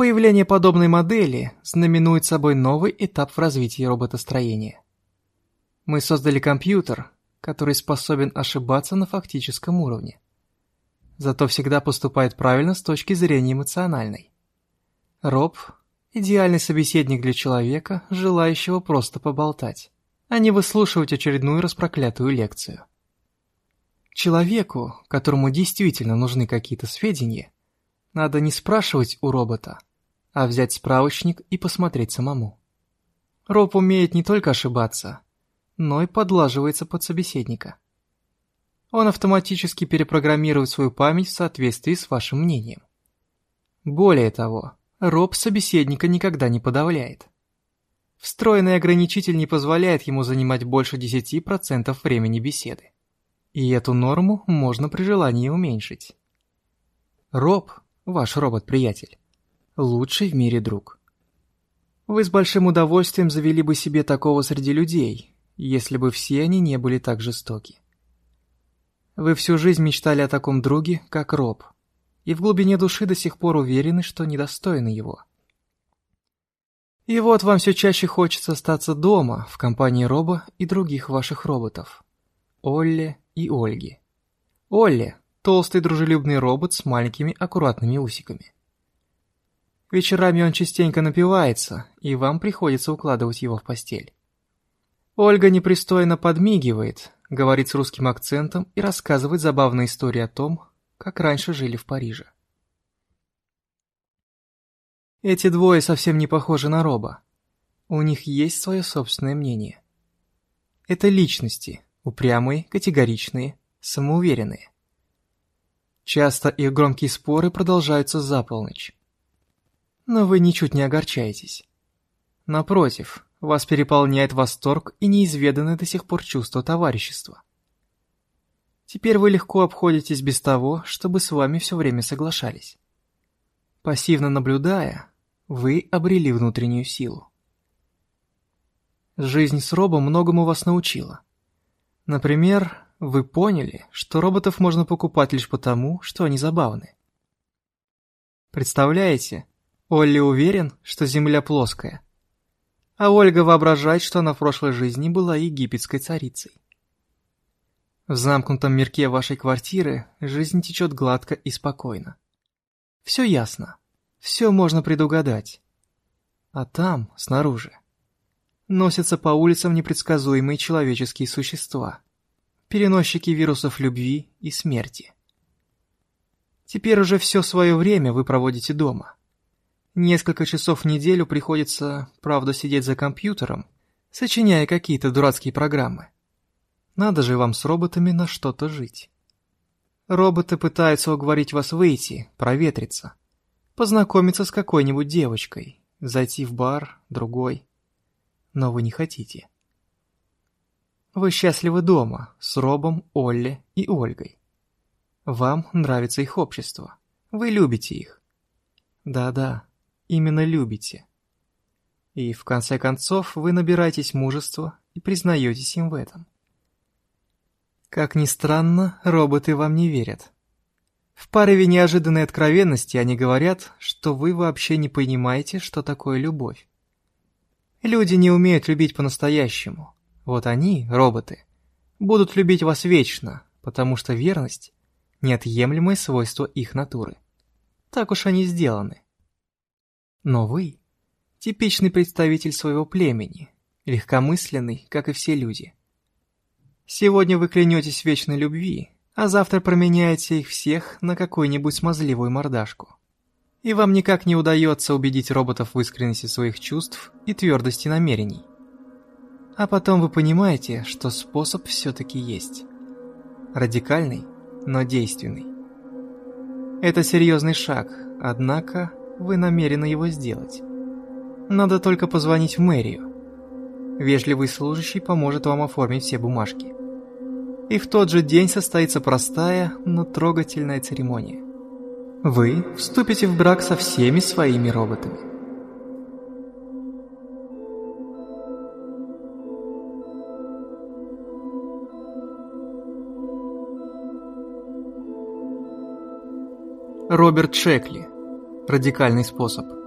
Появление подобной модели знаменует собой новый этап в развитии роботостроения. Мы создали компьютер, который способен ошибаться на фактическом уровне зато всегда поступает правильно с точки зрения эмоциональной. Роб – идеальный собеседник для человека, желающего просто поболтать, а не выслушивать очередную распроклятую лекцию. Человеку, которому действительно нужны какие-то сведения, надо не спрашивать у робота, а взять справочник и посмотреть самому. Роб умеет не только ошибаться, но и подлаживается под собеседника он автоматически перепрограммирует свою память в соответствии с вашим мнением. Более того, роб собеседника никогда не подавляет. Встроенный ограничитель не позволяет ему занимать больше 10% времени беседы. И эту норму можно при желании уменьшить. Роб, ваш робот-приятель, лучший в мире друг. Вы с большим удовольствием завели бы себе такого среди людей, если бы все они не были так жестоки. Вы всю жизнь мечтали о таком друге, как Роб, и в глубине души до сих пор уверены, что недостойны его. И вот вам все чаще хочется остаться дома, в компании Роба и других ваших роботов. Олли и Ольги. Олли – толстый дружелюбный робот с маленькими аккуратными усиками. Вечерами он частенько напивается, и вам приходится укладывать его в постель. Ольга непристойно подмигивает, говорит с русским акцентом и рассказывает забавные истории о том, как раньше жили в Париже. Эти двое совсем не похожи на Роба. У них есть свое собственное мнение. Это личности, упрямые, категоричные, самоуверенные. Часто их громкие споры продолжаются за полночь. Но вы ничуть не огорчаетесь. Напротив, вас переполняет восторг и неизведанное до сих пор чувство товарищества. Теперь вы легко обходитесь без того, чтобы с вами все время соглашались. Пассивно наблюдая, вы обрели внутреннюю силу. Жизнь с Робом многому вас научила. Например, вы поняли, что роботов можно покупать лишь потому, что они забавны. Представляете, Олли уверен, что Земля плоская. А Ольга воображает, что она в прошлой жизни была египетской царицей. В замкнутом мирке вашей квартиры жизнь течет гладко и спокойно. Все ясно, все можно предугадать. А там, снаружи, носятся по улицам непредсказуемые человеческие существа, переносчики вирусов любви и смерти. Теперь уже все свое время вы проводите дома. Несколько часов в неделю приходится, правда, сидеть за компьютером, сочиняя какие-то дурацкие программы. Надо же вам с роботами на что-то жить. Роботы пытаются уговорить вас выйти, проветриться, познакомиться с какой-нибудь девочкой, зайти в бар, другой. Но вы не хотите. Вы счастливы дома, с Робом, Олли и Ольгой. Вам нравится их общество. Вы любите их. Да-да, именно любите. И в конце концов вы набираетесь мужества и признаетесь им в этом. Как ни странно, роботы вам не верят. В порыве неожиданной откровенности они говорят, что вы вообще не понимаете, что такое любовь. Люди не умеют любить по-настоящему. Вот они, роботы, будут любить вас вечно, потому что верность – неотъемлемое свойство их натуры. Так уж они сделаны. Но вы – типичный представитель своего племени, легкомысленный, как и все люди – Сегодня вы клянетесь вечной любви, а завтра променяете их всех на какую-нибудь смазливую мордашку. И вам никак не удается убедить роботов в искренности своих чувств и твердости намерений. А потом вы понимаете, что способ все-таки есть. Радикальный, но действенный. Это серьезный шаг, однако вы намерены его сделать. Надо только позвонить в мэрию. Вежливый служащий поможет вам оформить все бумажки и в тот же день состоится простая, но трогательная церемония. Вы вступите в брак со всеми своими роботами. Роберт Шекли. Радикальный способ.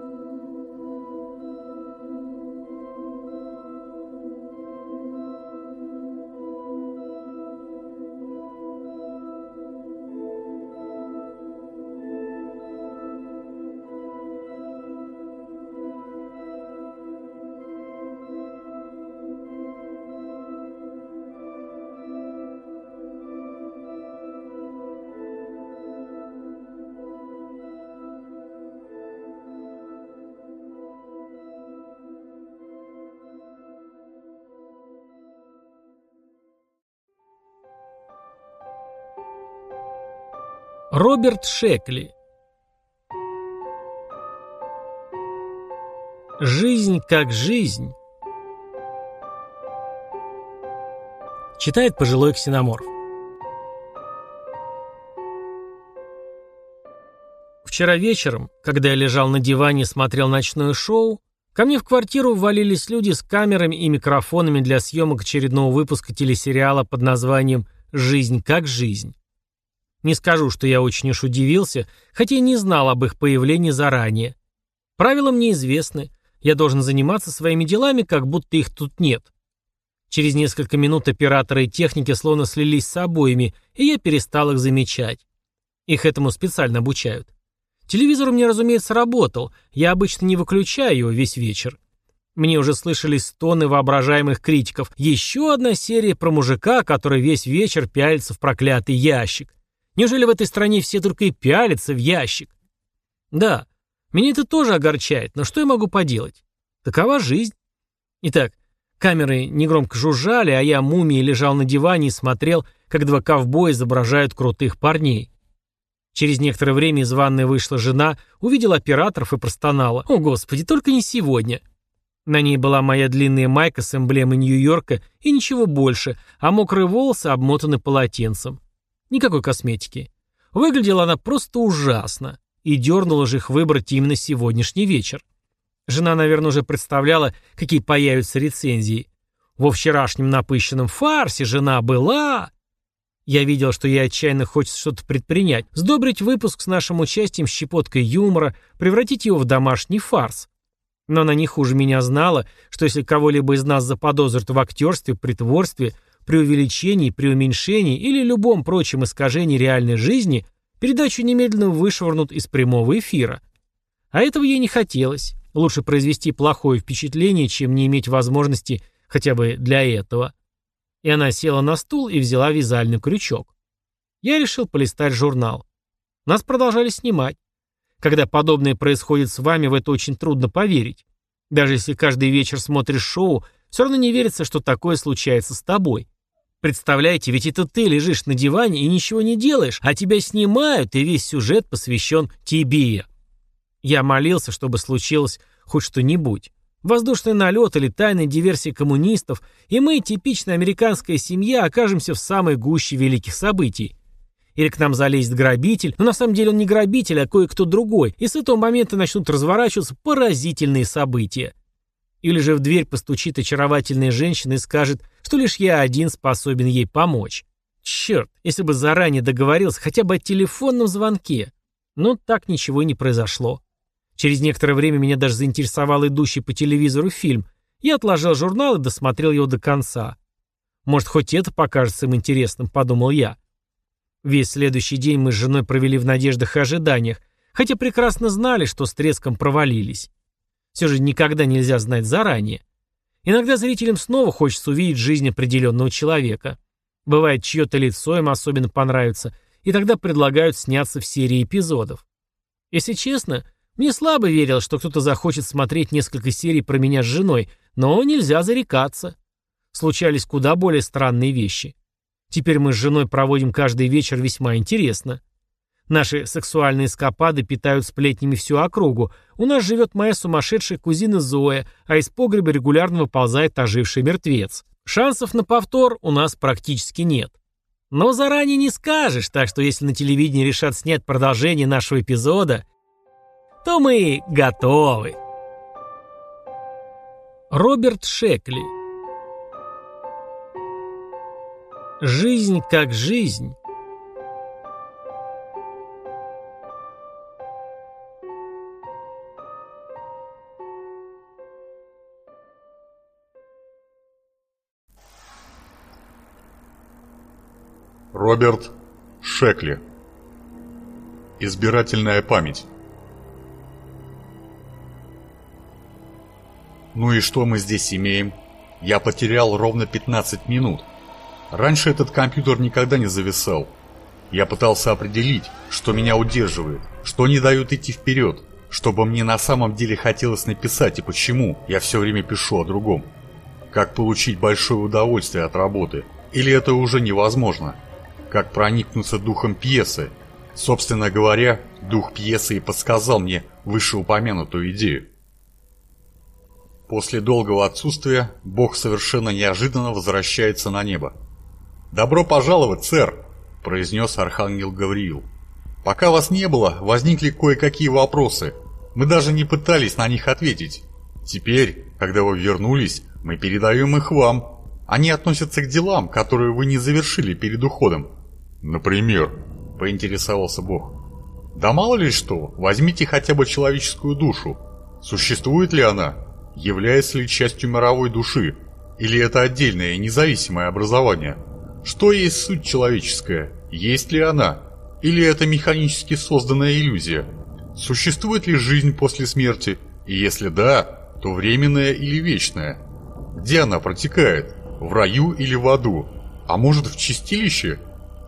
Роберт Шекли Жизнь как жизнь Читает пожилой ксеноморф Вчера вечером, когда я лежал на диване и смотрел ночное шоу, ко мне в квартиру ввалились люди с камерами и микрофонами для съемок очередного выпуска телесериала под названием «Жизнь как жизнь». Не скажу, что я очень уж удивился, хотя и не знал об их появлении заранее. Правила мне известны. Я должен заниматься своими делами, как будто их тут нет. Через несколько минут операторы и техники словно слились с обоими, и я перестал их замечать. Их этому специально обучают. Телевизор у меня, разумеется, работал. Я обычно не выключаю его весь вечер. Мне уже слышались стоны воображаемых критиков. Еще одна серия про мужика, который весь вечер пялится в проклятый ящик. Неужели в этой стране все только и пялятся в ящик? Да, меня это тоже огорчает, но что я могу поделать? Такова жизнь. Итак, камеры негромко жужжали, а я мумией лежал на диване и смотрел, как два ковбоя изображают крутых парней. Через некоторое время из ванной вышла жена, увидела операторов и простонала. «О, Господи, только не сегодня!» На ней была моя длинная майка с эмблемой Нью-Йорка и ничего больше, а мокрые волосы обмотаны полотенцем. Никакой косметики. Выглядела она просто ужасно. И дернула же их выбрать именно сегодняшний вечер. Жена, наверное, уже представляла, какие появятся рецензии. Во вчерашнем напыщенном фарсе жена была... Я видел, что ей отчаянно хочется что-то предпринять, сдобрить выпуск с нашим участием щепоткой юмора, превратить его в домашний фарс. Но она не хуже меня знала, что если кого-либо из нас заподозрят в актерстве, притворстве, преувеличении, преуменьшении или любом прочем искажении реальной жизни, передачу немедленно вышвырнут из прямого эфира. А этого ей не хотелось. Лучше произвести плохое впечатление, чем не иметь возможности хотя бы для этого. И она села на стул и взяла вязальный крючок. Я решил полистать журнал. Нас продолжали снимать. Когда подобное происходит с вами, в это очень трудно поверить. Даже если каждый вечер смотришь шоу, все равно не верится, что такое случается с тобой. Представляете, ведь это ты лежишь на диване и ничего не делаешь, а тебя снимают, и весь сюжет посвящен тебе. Я молился, чтобы случилось хоть что-нибудь. Воздушный налет или тайная диверсия коммунистов, и мы, типичная американская семья, окажемся в самой гуще великих событий. Или к нам залезет грабитель, но на самом деле он не грабитель, а кое-кто другой, и с этого момента начнут разворачиваться поразительные события. Или же в дверь постучит очаровательная женщина и скажет, что лишь я один способен ей помочь. Черт, если бы заранее договорился хотя бы о телефонном звонке. Но так ничего и не произошло. Через некоторое время меня даже заинтересовал идущий по телевизору фильм. Я отложил журнал и досмотрел его до конца. Может, хоть это покажется им интересным, подумал я. Весь следующий день мы с женой провели в надеждах и ожиданиях, хотя прекрасно знали, что с треском провалились. Все же никогда нельзя знать заранее. Иногда зрителям снова хочется увидеть жизнь определенного человека. Бывает, чье-то лицо им особенно понравится, и тогда предлагают сняться в серии эпизодов. Если честно, мне слабо верил, что кто-то захочет смотреть несколько серий про меня с женой, но нельзя зарекаться. Случались куда более странные вещи. Теперь мы с женой проводим каждый вечер весьма интересно. Наши сексуальные скопады питают сплетнями всю округу. У нас живет моя сумасшедшая кузина Зоя, а из погреба регулярно выползает оживший мертвец. Шансов на повтор у нас практически нет. Но заранее не скажешь, так что если на телевидении решат снять продолжение нашего эпизода, то мы готовы. Роберт Шекли Жизнь как жизнь Роберт Шекли Избирательная память Ну и что мы здесь имеем? Я потерял ровно 15 минут. Раньше этот компьютер никогда не зависал. Я пытался определить, что меня удерживает, что не дает идти вперед, чтобы мне на самом деле хотелось написать и почему я все время пишу о другом. Как получить большое удовольствие от работы, или это уже невозможно? Как проникнуться духом пьесы? Собственно говоря, дух пьесы и подсказал мне вышеупомянутую идею. После долгого отсутствия Бог совершенно неожиданно возвращается на небо. «Добро пожаловать, сэр!» – произнес архангел Гавриил. «Пока вас не было, возникли кое-какие вопросы. Мы даже не пытались на них ответить. Теперь, когда вы вернулись, мы передаем их вам. Они относятся к делам, которые вы не завершили перед уходом». «Например?» – поинтересовался Бог. «Да мало ли что, возьмите хотя бы человеческую душу. Существует ли она?» Является ли частью мировой души? Или это отдельное независимое образование? Что есть суть человеческая? Есть ли она? Или это механически созданная иллюзия? Существует ли жизнь после смерти? И если да, то временная или вечная? Где она протекает? В раю или в аду? А может в чистилище?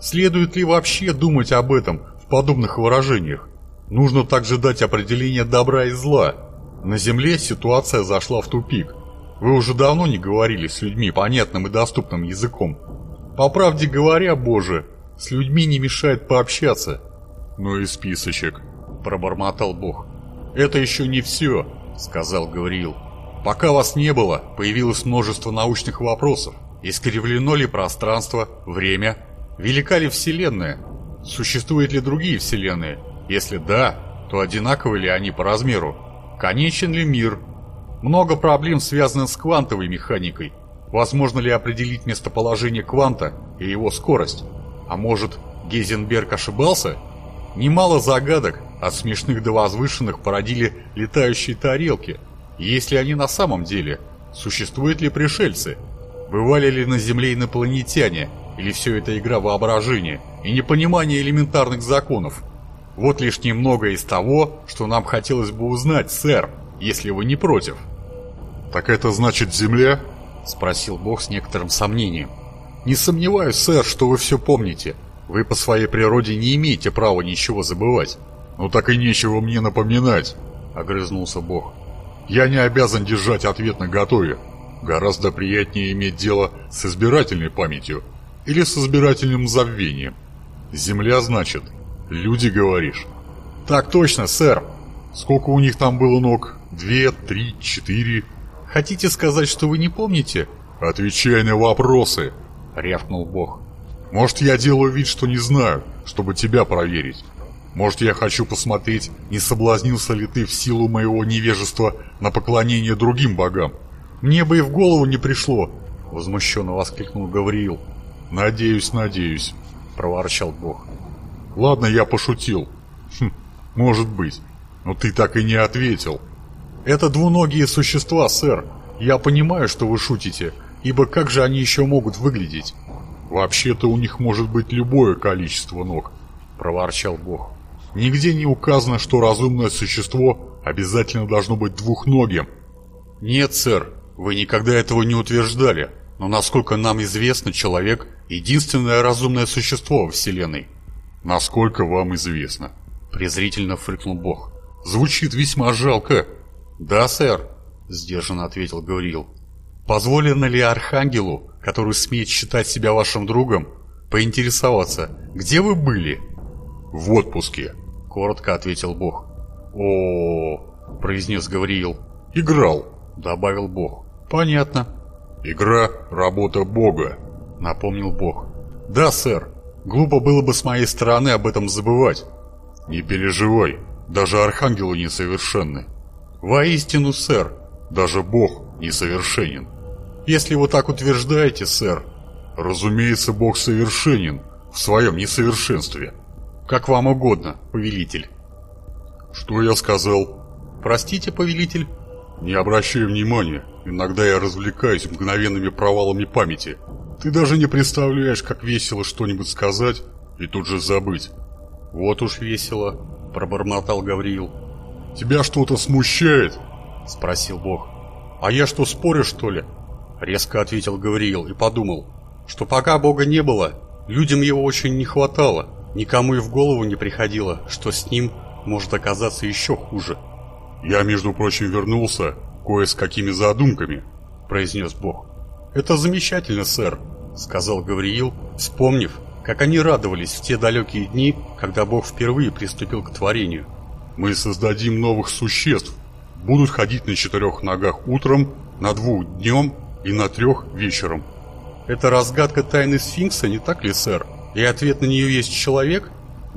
Следует ли вообще думать об этом в подобных выражениях? Нужно также дать определение добра и зла – на Земле ситуация зашла в тупик. Вы уже давно не говорили с людьми понятным и доступным языком. По правде говоря, Боже, с людьми не мешает пообщаться. Ну и списочек, пробормотал Бог. Это еще не все, сказал Гавриил. Пока вас не было, появилось множество научных вопросов. Искривлено ли пространство, время? Велика ли Вселенная? Существуют ли другие Вселенные? Если да, то одинаковы ли они по размеру? Конечен ли мир? Много проблем связано с квантовой механикой. Возможно ли определить местоположение кванта и его скорость? А может, Гейзенберг ошибался? Немало загадок, от смешных до возвышенных, породили летающие тарелки. Если они на самом деле? Существуют ли пришельцы? Бывали ли на Земле инопланетяне? Или все это игра воображения и непонимание элементарных законов? Вот лишь немного из того, что нам хотелось бы узнать, сэр, если вы не против. «Так это значит Земля?» — спросил Бог с некоторым сомнением. «Не сомневаюсь, сэр, что вы все помните. Вы по своей природе не имеете права ничего забывать». «Ну так и нечего мне напоминать», — огрызнулся Бог. «Я не обязан держать ответ на готове. Гораздо приятнее иметь дело с избирательной памятью или с избирательным забвением. Земля, значит, люди, говоришь?» «Так точно, сэр». «Сколько у них там было ног? Две, три, четыре?» «Хотите сказать, что вы не помните?» «Отвечай на вопросы», — рявкнул Бог. «Может, я делаю вид, что не знаю, чтобы тебя проверить. Может, я хочу посмотреть, не соблазнился ли ты в силу моего невежества на поклонение другим богам?» «Мне бы и в голову не пришло!» — возмущенно воскликнул Гавриил. «Надеюсь, надеюсь», — проворчал Бог. «Ладно, я пошутил. Хм, может быть. Но ты так и не ответил». «Это двуногие существа, сэр. Я понимаю, что вы шутите, ибо как же они еще могут выглядеть?» «Вообще-то у них может быть любое количество ног», — проворчал Бог. «Нигде не указано, что разумное существо обязательно должно быть двухногим». «Нет, сэр, вы никогда этого не утверждали, но насколько нам известно, человек – единственное разумное существо во Вселенной. Насколько вам известно? Презрительно фыркнул Бог. Звучит весьма жалко. Да, сэр, сдержанно ответил Гавриил. Позволено ли Архангелу, который смеет считать себя вашим другом, поинтересоваться, где вы были? В отпуске, коротко ответил Бог. О, произнес Гавриил. Играл, добавил Бог. «Понятно». «Игра — работа Бога», — напомнил Бог. «Да, сэр. Глупо было бы с моей стороны об этом забывать». «Не переживай. Даже архангелы несовершенны». «Воистину, сэр. Даже Бог несовершенен». «Если вы так утверждаете, сэр». «Разумеется, Бог совершенен в своем несовершенстве». «Как вам угодно, повелитель». «Что я сказал?» «Простите, повелитель». «Не обращай внимания, иногда я развлекаюсь мгновенными провалами памяти. Ты даже не представляешь, как весело что-нибудь сказать и тут же забыть». «Вот уж весело», — пробормотал Гавриил. «Тебя что-то смущает?» — спросил Бог. «А я что, спорю, что ли?» — резко ответил Гавриил и подумал, что пока Бога не было, людям его очень не хватало, никому и в голову не приходило, что с ним может оказаться еще хуже. «Я, между прочим, вернулся кое с какими задумками», — произнес Бог. «Это замечательно, сэр», — сказал Гавриил, вспомнив, как они радовались в те далекие дни, когда Бог впервые приступил к творению. «Мы создадим новых существ, будут ходить на четырех ногах утром, на двух днем и на трех вечером». «Это разгадка тайны сфинкса, не так ли, сэр? И ответ на нее есть человек?»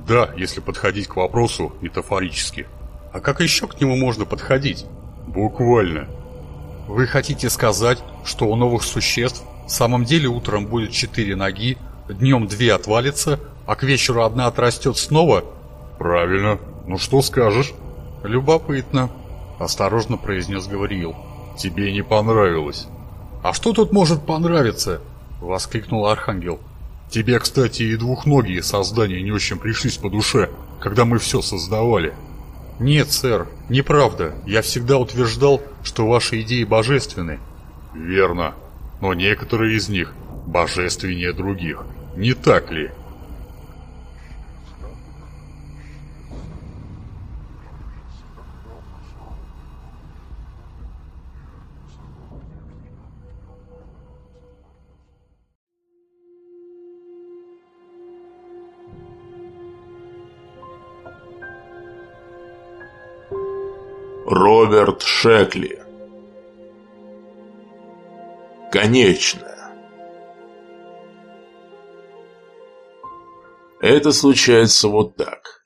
«Да, если подходить к вопросу метафорически». А как еще к нему можно подходить? Буквально. Вы хотите сказать, что у новых существ в самом деле утром будет четыре ноги, днем две отвалится, а к вечеру одна отрастет снова? Правильно. Ну что скажешь? Любопытно, осторожно произнес Гавриил. Тебе не понравилось. А что тут может понравиться? Воскликнул Архангел. Тебе, кстати, и двухногие создания не очень пришлись по душе, когда мы все создавали. «Нет, сэр, неправда. Я всегда утверждал, что ваши идеи божественны». «Верно. Но некоторые из них божественнее других. Не так ли?» Роберт Шекли. Конечно. Это случается вот так.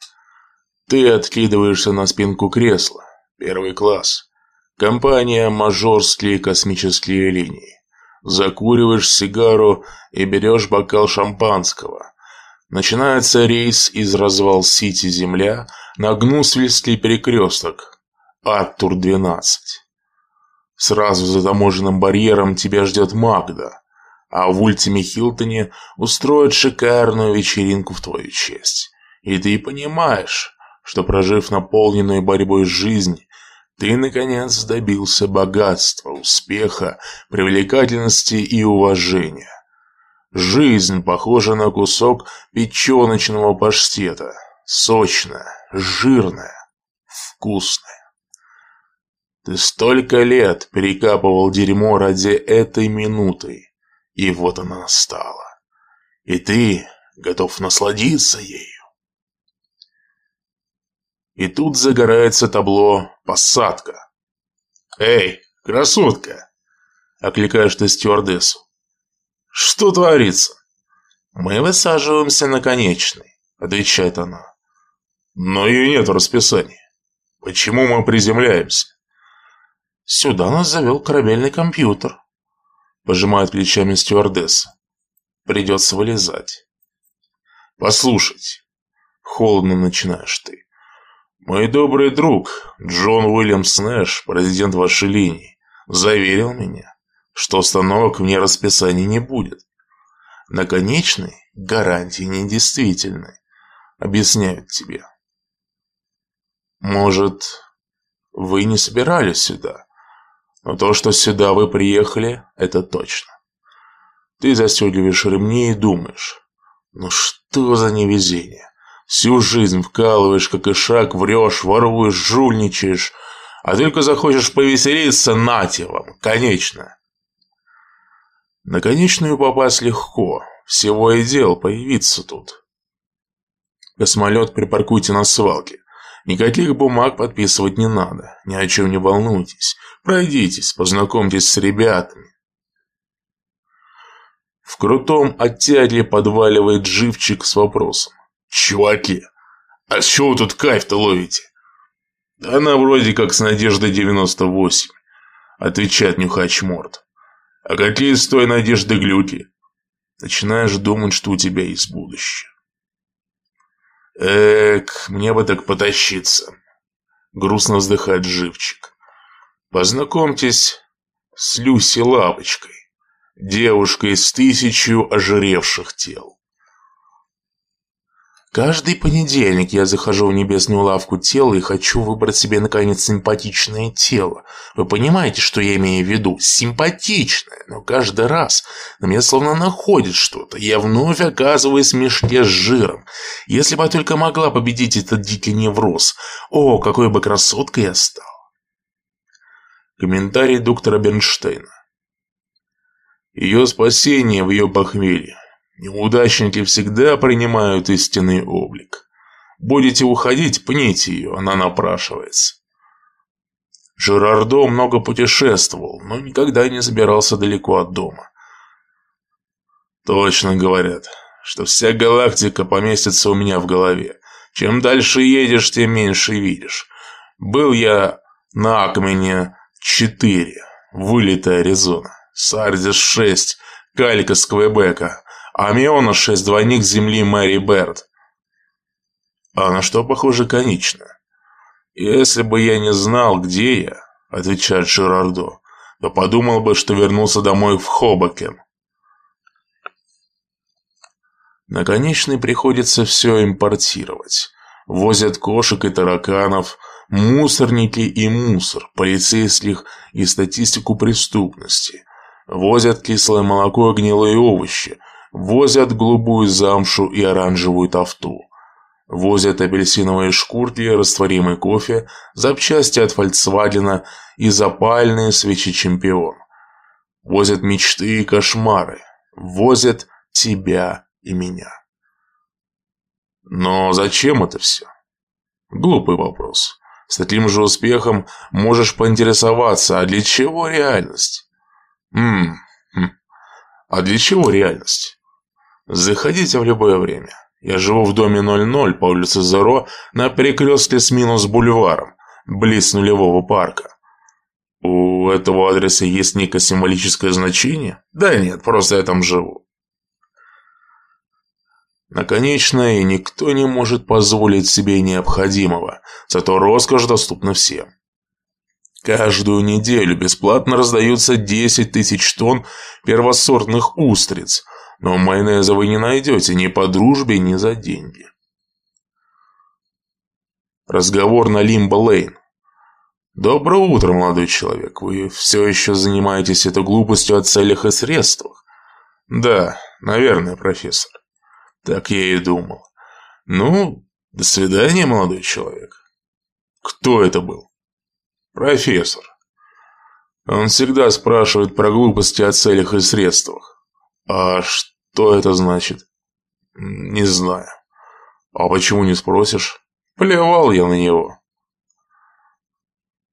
Ты откидываешься на спинку кресла. Первый класс. Компания «Мажорские космические линии». Закуриваешь сигару и берешь бокал шампанского. Начинается рейс из развал-сити «Земля» на Гнусвельский перекресток. Аттур-12. Сразу за таможенным барьером тебя ждет Магда, а в Ультиме Хилтоне устроят шикарную вечеринку в твою честь. И ты понимаешь, что прожив наполненную борьбой жизнь, ты, наконец, добился богатства, успеха, привлекательности и уважения. Жизнь похожа на кусок печеночного паштета. Сочная, жирная, вкусная. Ты столько лет перекапывал дерьмо ради этой минуты. И вот она настала. И ты готов насладиться ею. И тут загорается табло «Посадка». «Эй, красотка!» — окликаешь ты стюардессу. «Что творится?» «Мы высаживаемся на конечный», — отвечает она. «Но ее нет в расписании. Почему мы приземляемся?» «Сюда нас завел корабельный компьютер», — пожимает плечами стюардесса. «Придется вылезать». «Послушайте», — холодно начинаешь ты. Мой добрый друг Джон Уильямс Нэш, президент вашей линии, заверил меня, что установок вне расписания не будет. Наконечные гарантии недействительны, объясняют тебе. Может, вы не собирались сюда, но то, что сюда вы приехали, это точно. Ты застегиваешь ремни и думаешь, ну что за невезение. Всю жизнь вкалываешь, как и шаг, врешь, воруешь, жульничаешь. А только захочешь повеселиться, нате вам, конечно. На конечную попасть легко. Всего и дел появиться тут. Космолет припаркуйте на свалке. Никаких бумаг подписывать не надо. Ни о чем не волнуйтесь. Пройдитесь, познакомьтесь с ребятами. В крутом оттяге подваливает живчик с вопросом. «Чуваки, а с чего тут кайф-то ловите?» «Да она вроде как с Надеждой 98», — отвечает Нюхач Морд. «А какие с той Надежды глюки?» Начинаешь думать, что у тебя есть будущее. Эк, мне бы так потащиться. Грустно вздыхает живчик. Познакомьтесь с Люси Лапочкой, девушкой с тысячу ожиревших тел. Каждый понедельник я захожу в небесную лавку тела и хочу выбрать себе, наконец, симпатичное тело. Вы понимаете, что я имею в виду? Симпатичное. Но каждый раз на меня словно находит что-то. Я вновь оказываюсь в мешке с жиром. Если бы я только могла победить этот дикий невроз. О, какой бы красоткой я стал. Комментарий доктора Бернштейна. Ее спасение в ее похмелье. Неудачники всегда принимают истинный облик. Будете уходить, пните ее, она напрашивается. Жерардо много путешествовал, но никогда не забирался далеко от дома. Точно говорят, что вся галактика поместится у меня в голове. Чем дальше едешь, тем меньше видишь. Был я на Акмене 4, вылета Аризона, Сардис 6, Калика с Квебека, Амиона 6, двойник Земли Мэри Берт. А на что похоже конечно? Если бы я не знал, где я, отвечает Ширардо, то подумал бы, что вернулся домой в Хобакен. На конечный приходится все импортировать. Возят кошек и тараканов, мусорники и мусор, полицейских и статистику преступности. Возят кислое молоко и гнилые овощи, Возят голубую замшу и оранжевую тафту. Возят апельсиновые шкурки, растворимый кофе, запчасти от Фольксвагена и запальные свечи Чемпион. Возят мечты и кошмары. Возят тебя и меня. Но зачем это все? Глупый вопрос. С таким же успехом можешь поинтересоваться, а для чего реальность? Ммм, а для чего реальность? Заходите в любое время. Я живу в доме 00 по улице Зеро на перекрестке с минус бульваром, близ нулевого парка. У этого адреса есть некое символическое значение? Да нет, просто я там живу. Наконечно, и никто не может позволить себе необходимого, зато роскошь доступна всем. Каждую неделю бесплатно раздаются 10 тысяч тонн первосортных устриц, но майонеза вы не найдете ни по дружбе, ни за деньги. Разговор на Лимбо-Лейн. «Доброе утро, молодой человек. Вы все еще занимаетесь этой глупостью о целях и средствах?» «Да, наверное, профессор». «Так я и думал. Ну, до свидания, молодой человек». «Кто это был?» «Профессор. Он всегда спрашивает про глупости о целях и средствах. А что это значит?» «Не знаю. А почему не спросишь?» «Плевал я на него».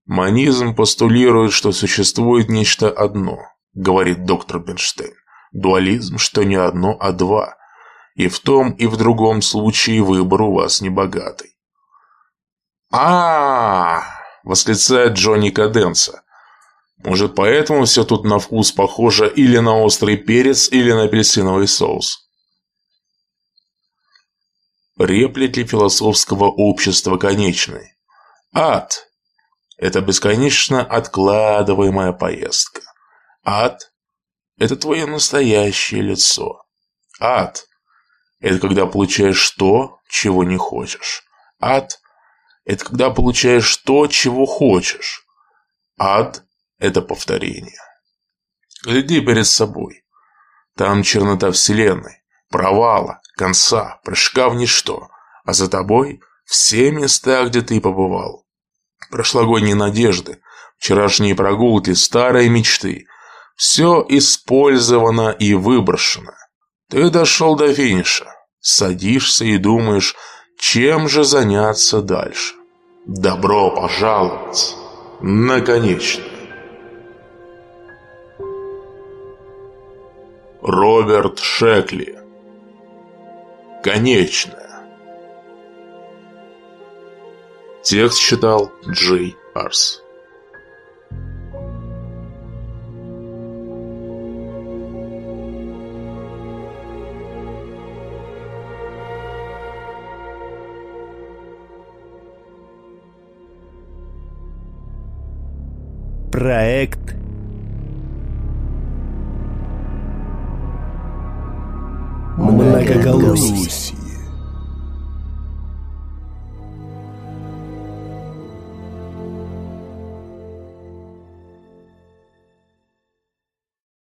Манизм постулирует, что существует нечто одно, говорит доктор Бенштейн. Дуализм, что не одно, а два. И в том, и в другом случае выбор у вас не богатый. а, -а, -а восклицает Джонни Каденса. Может, поэтому все тут на вкус похоже или на острый перец, или на апельсиновый соус. Реплики философского общества конечны. Ад это бесконечно откладываемая поездка. Ад – это твое настоящее лицо. Ад – это когда получаешь то, чего не хочешь. Ад – это когда получаешь то, чего хочешь. Ад – это повторение. Гляди перед собой. Там чернота вселенной, провала, конца, прыжка в ничто. А за тобой все места, где ты побывал прошлогодние надежды, вчерашние прогулки, старые мечты. Все использовано и выброшено. Ты дошел до финиша, садишься и думаешь, чем же заняться дальше. Добро пожаловать на Роберт Шекли Конечное Текст читал Джей Арс. Проект Многоголосий.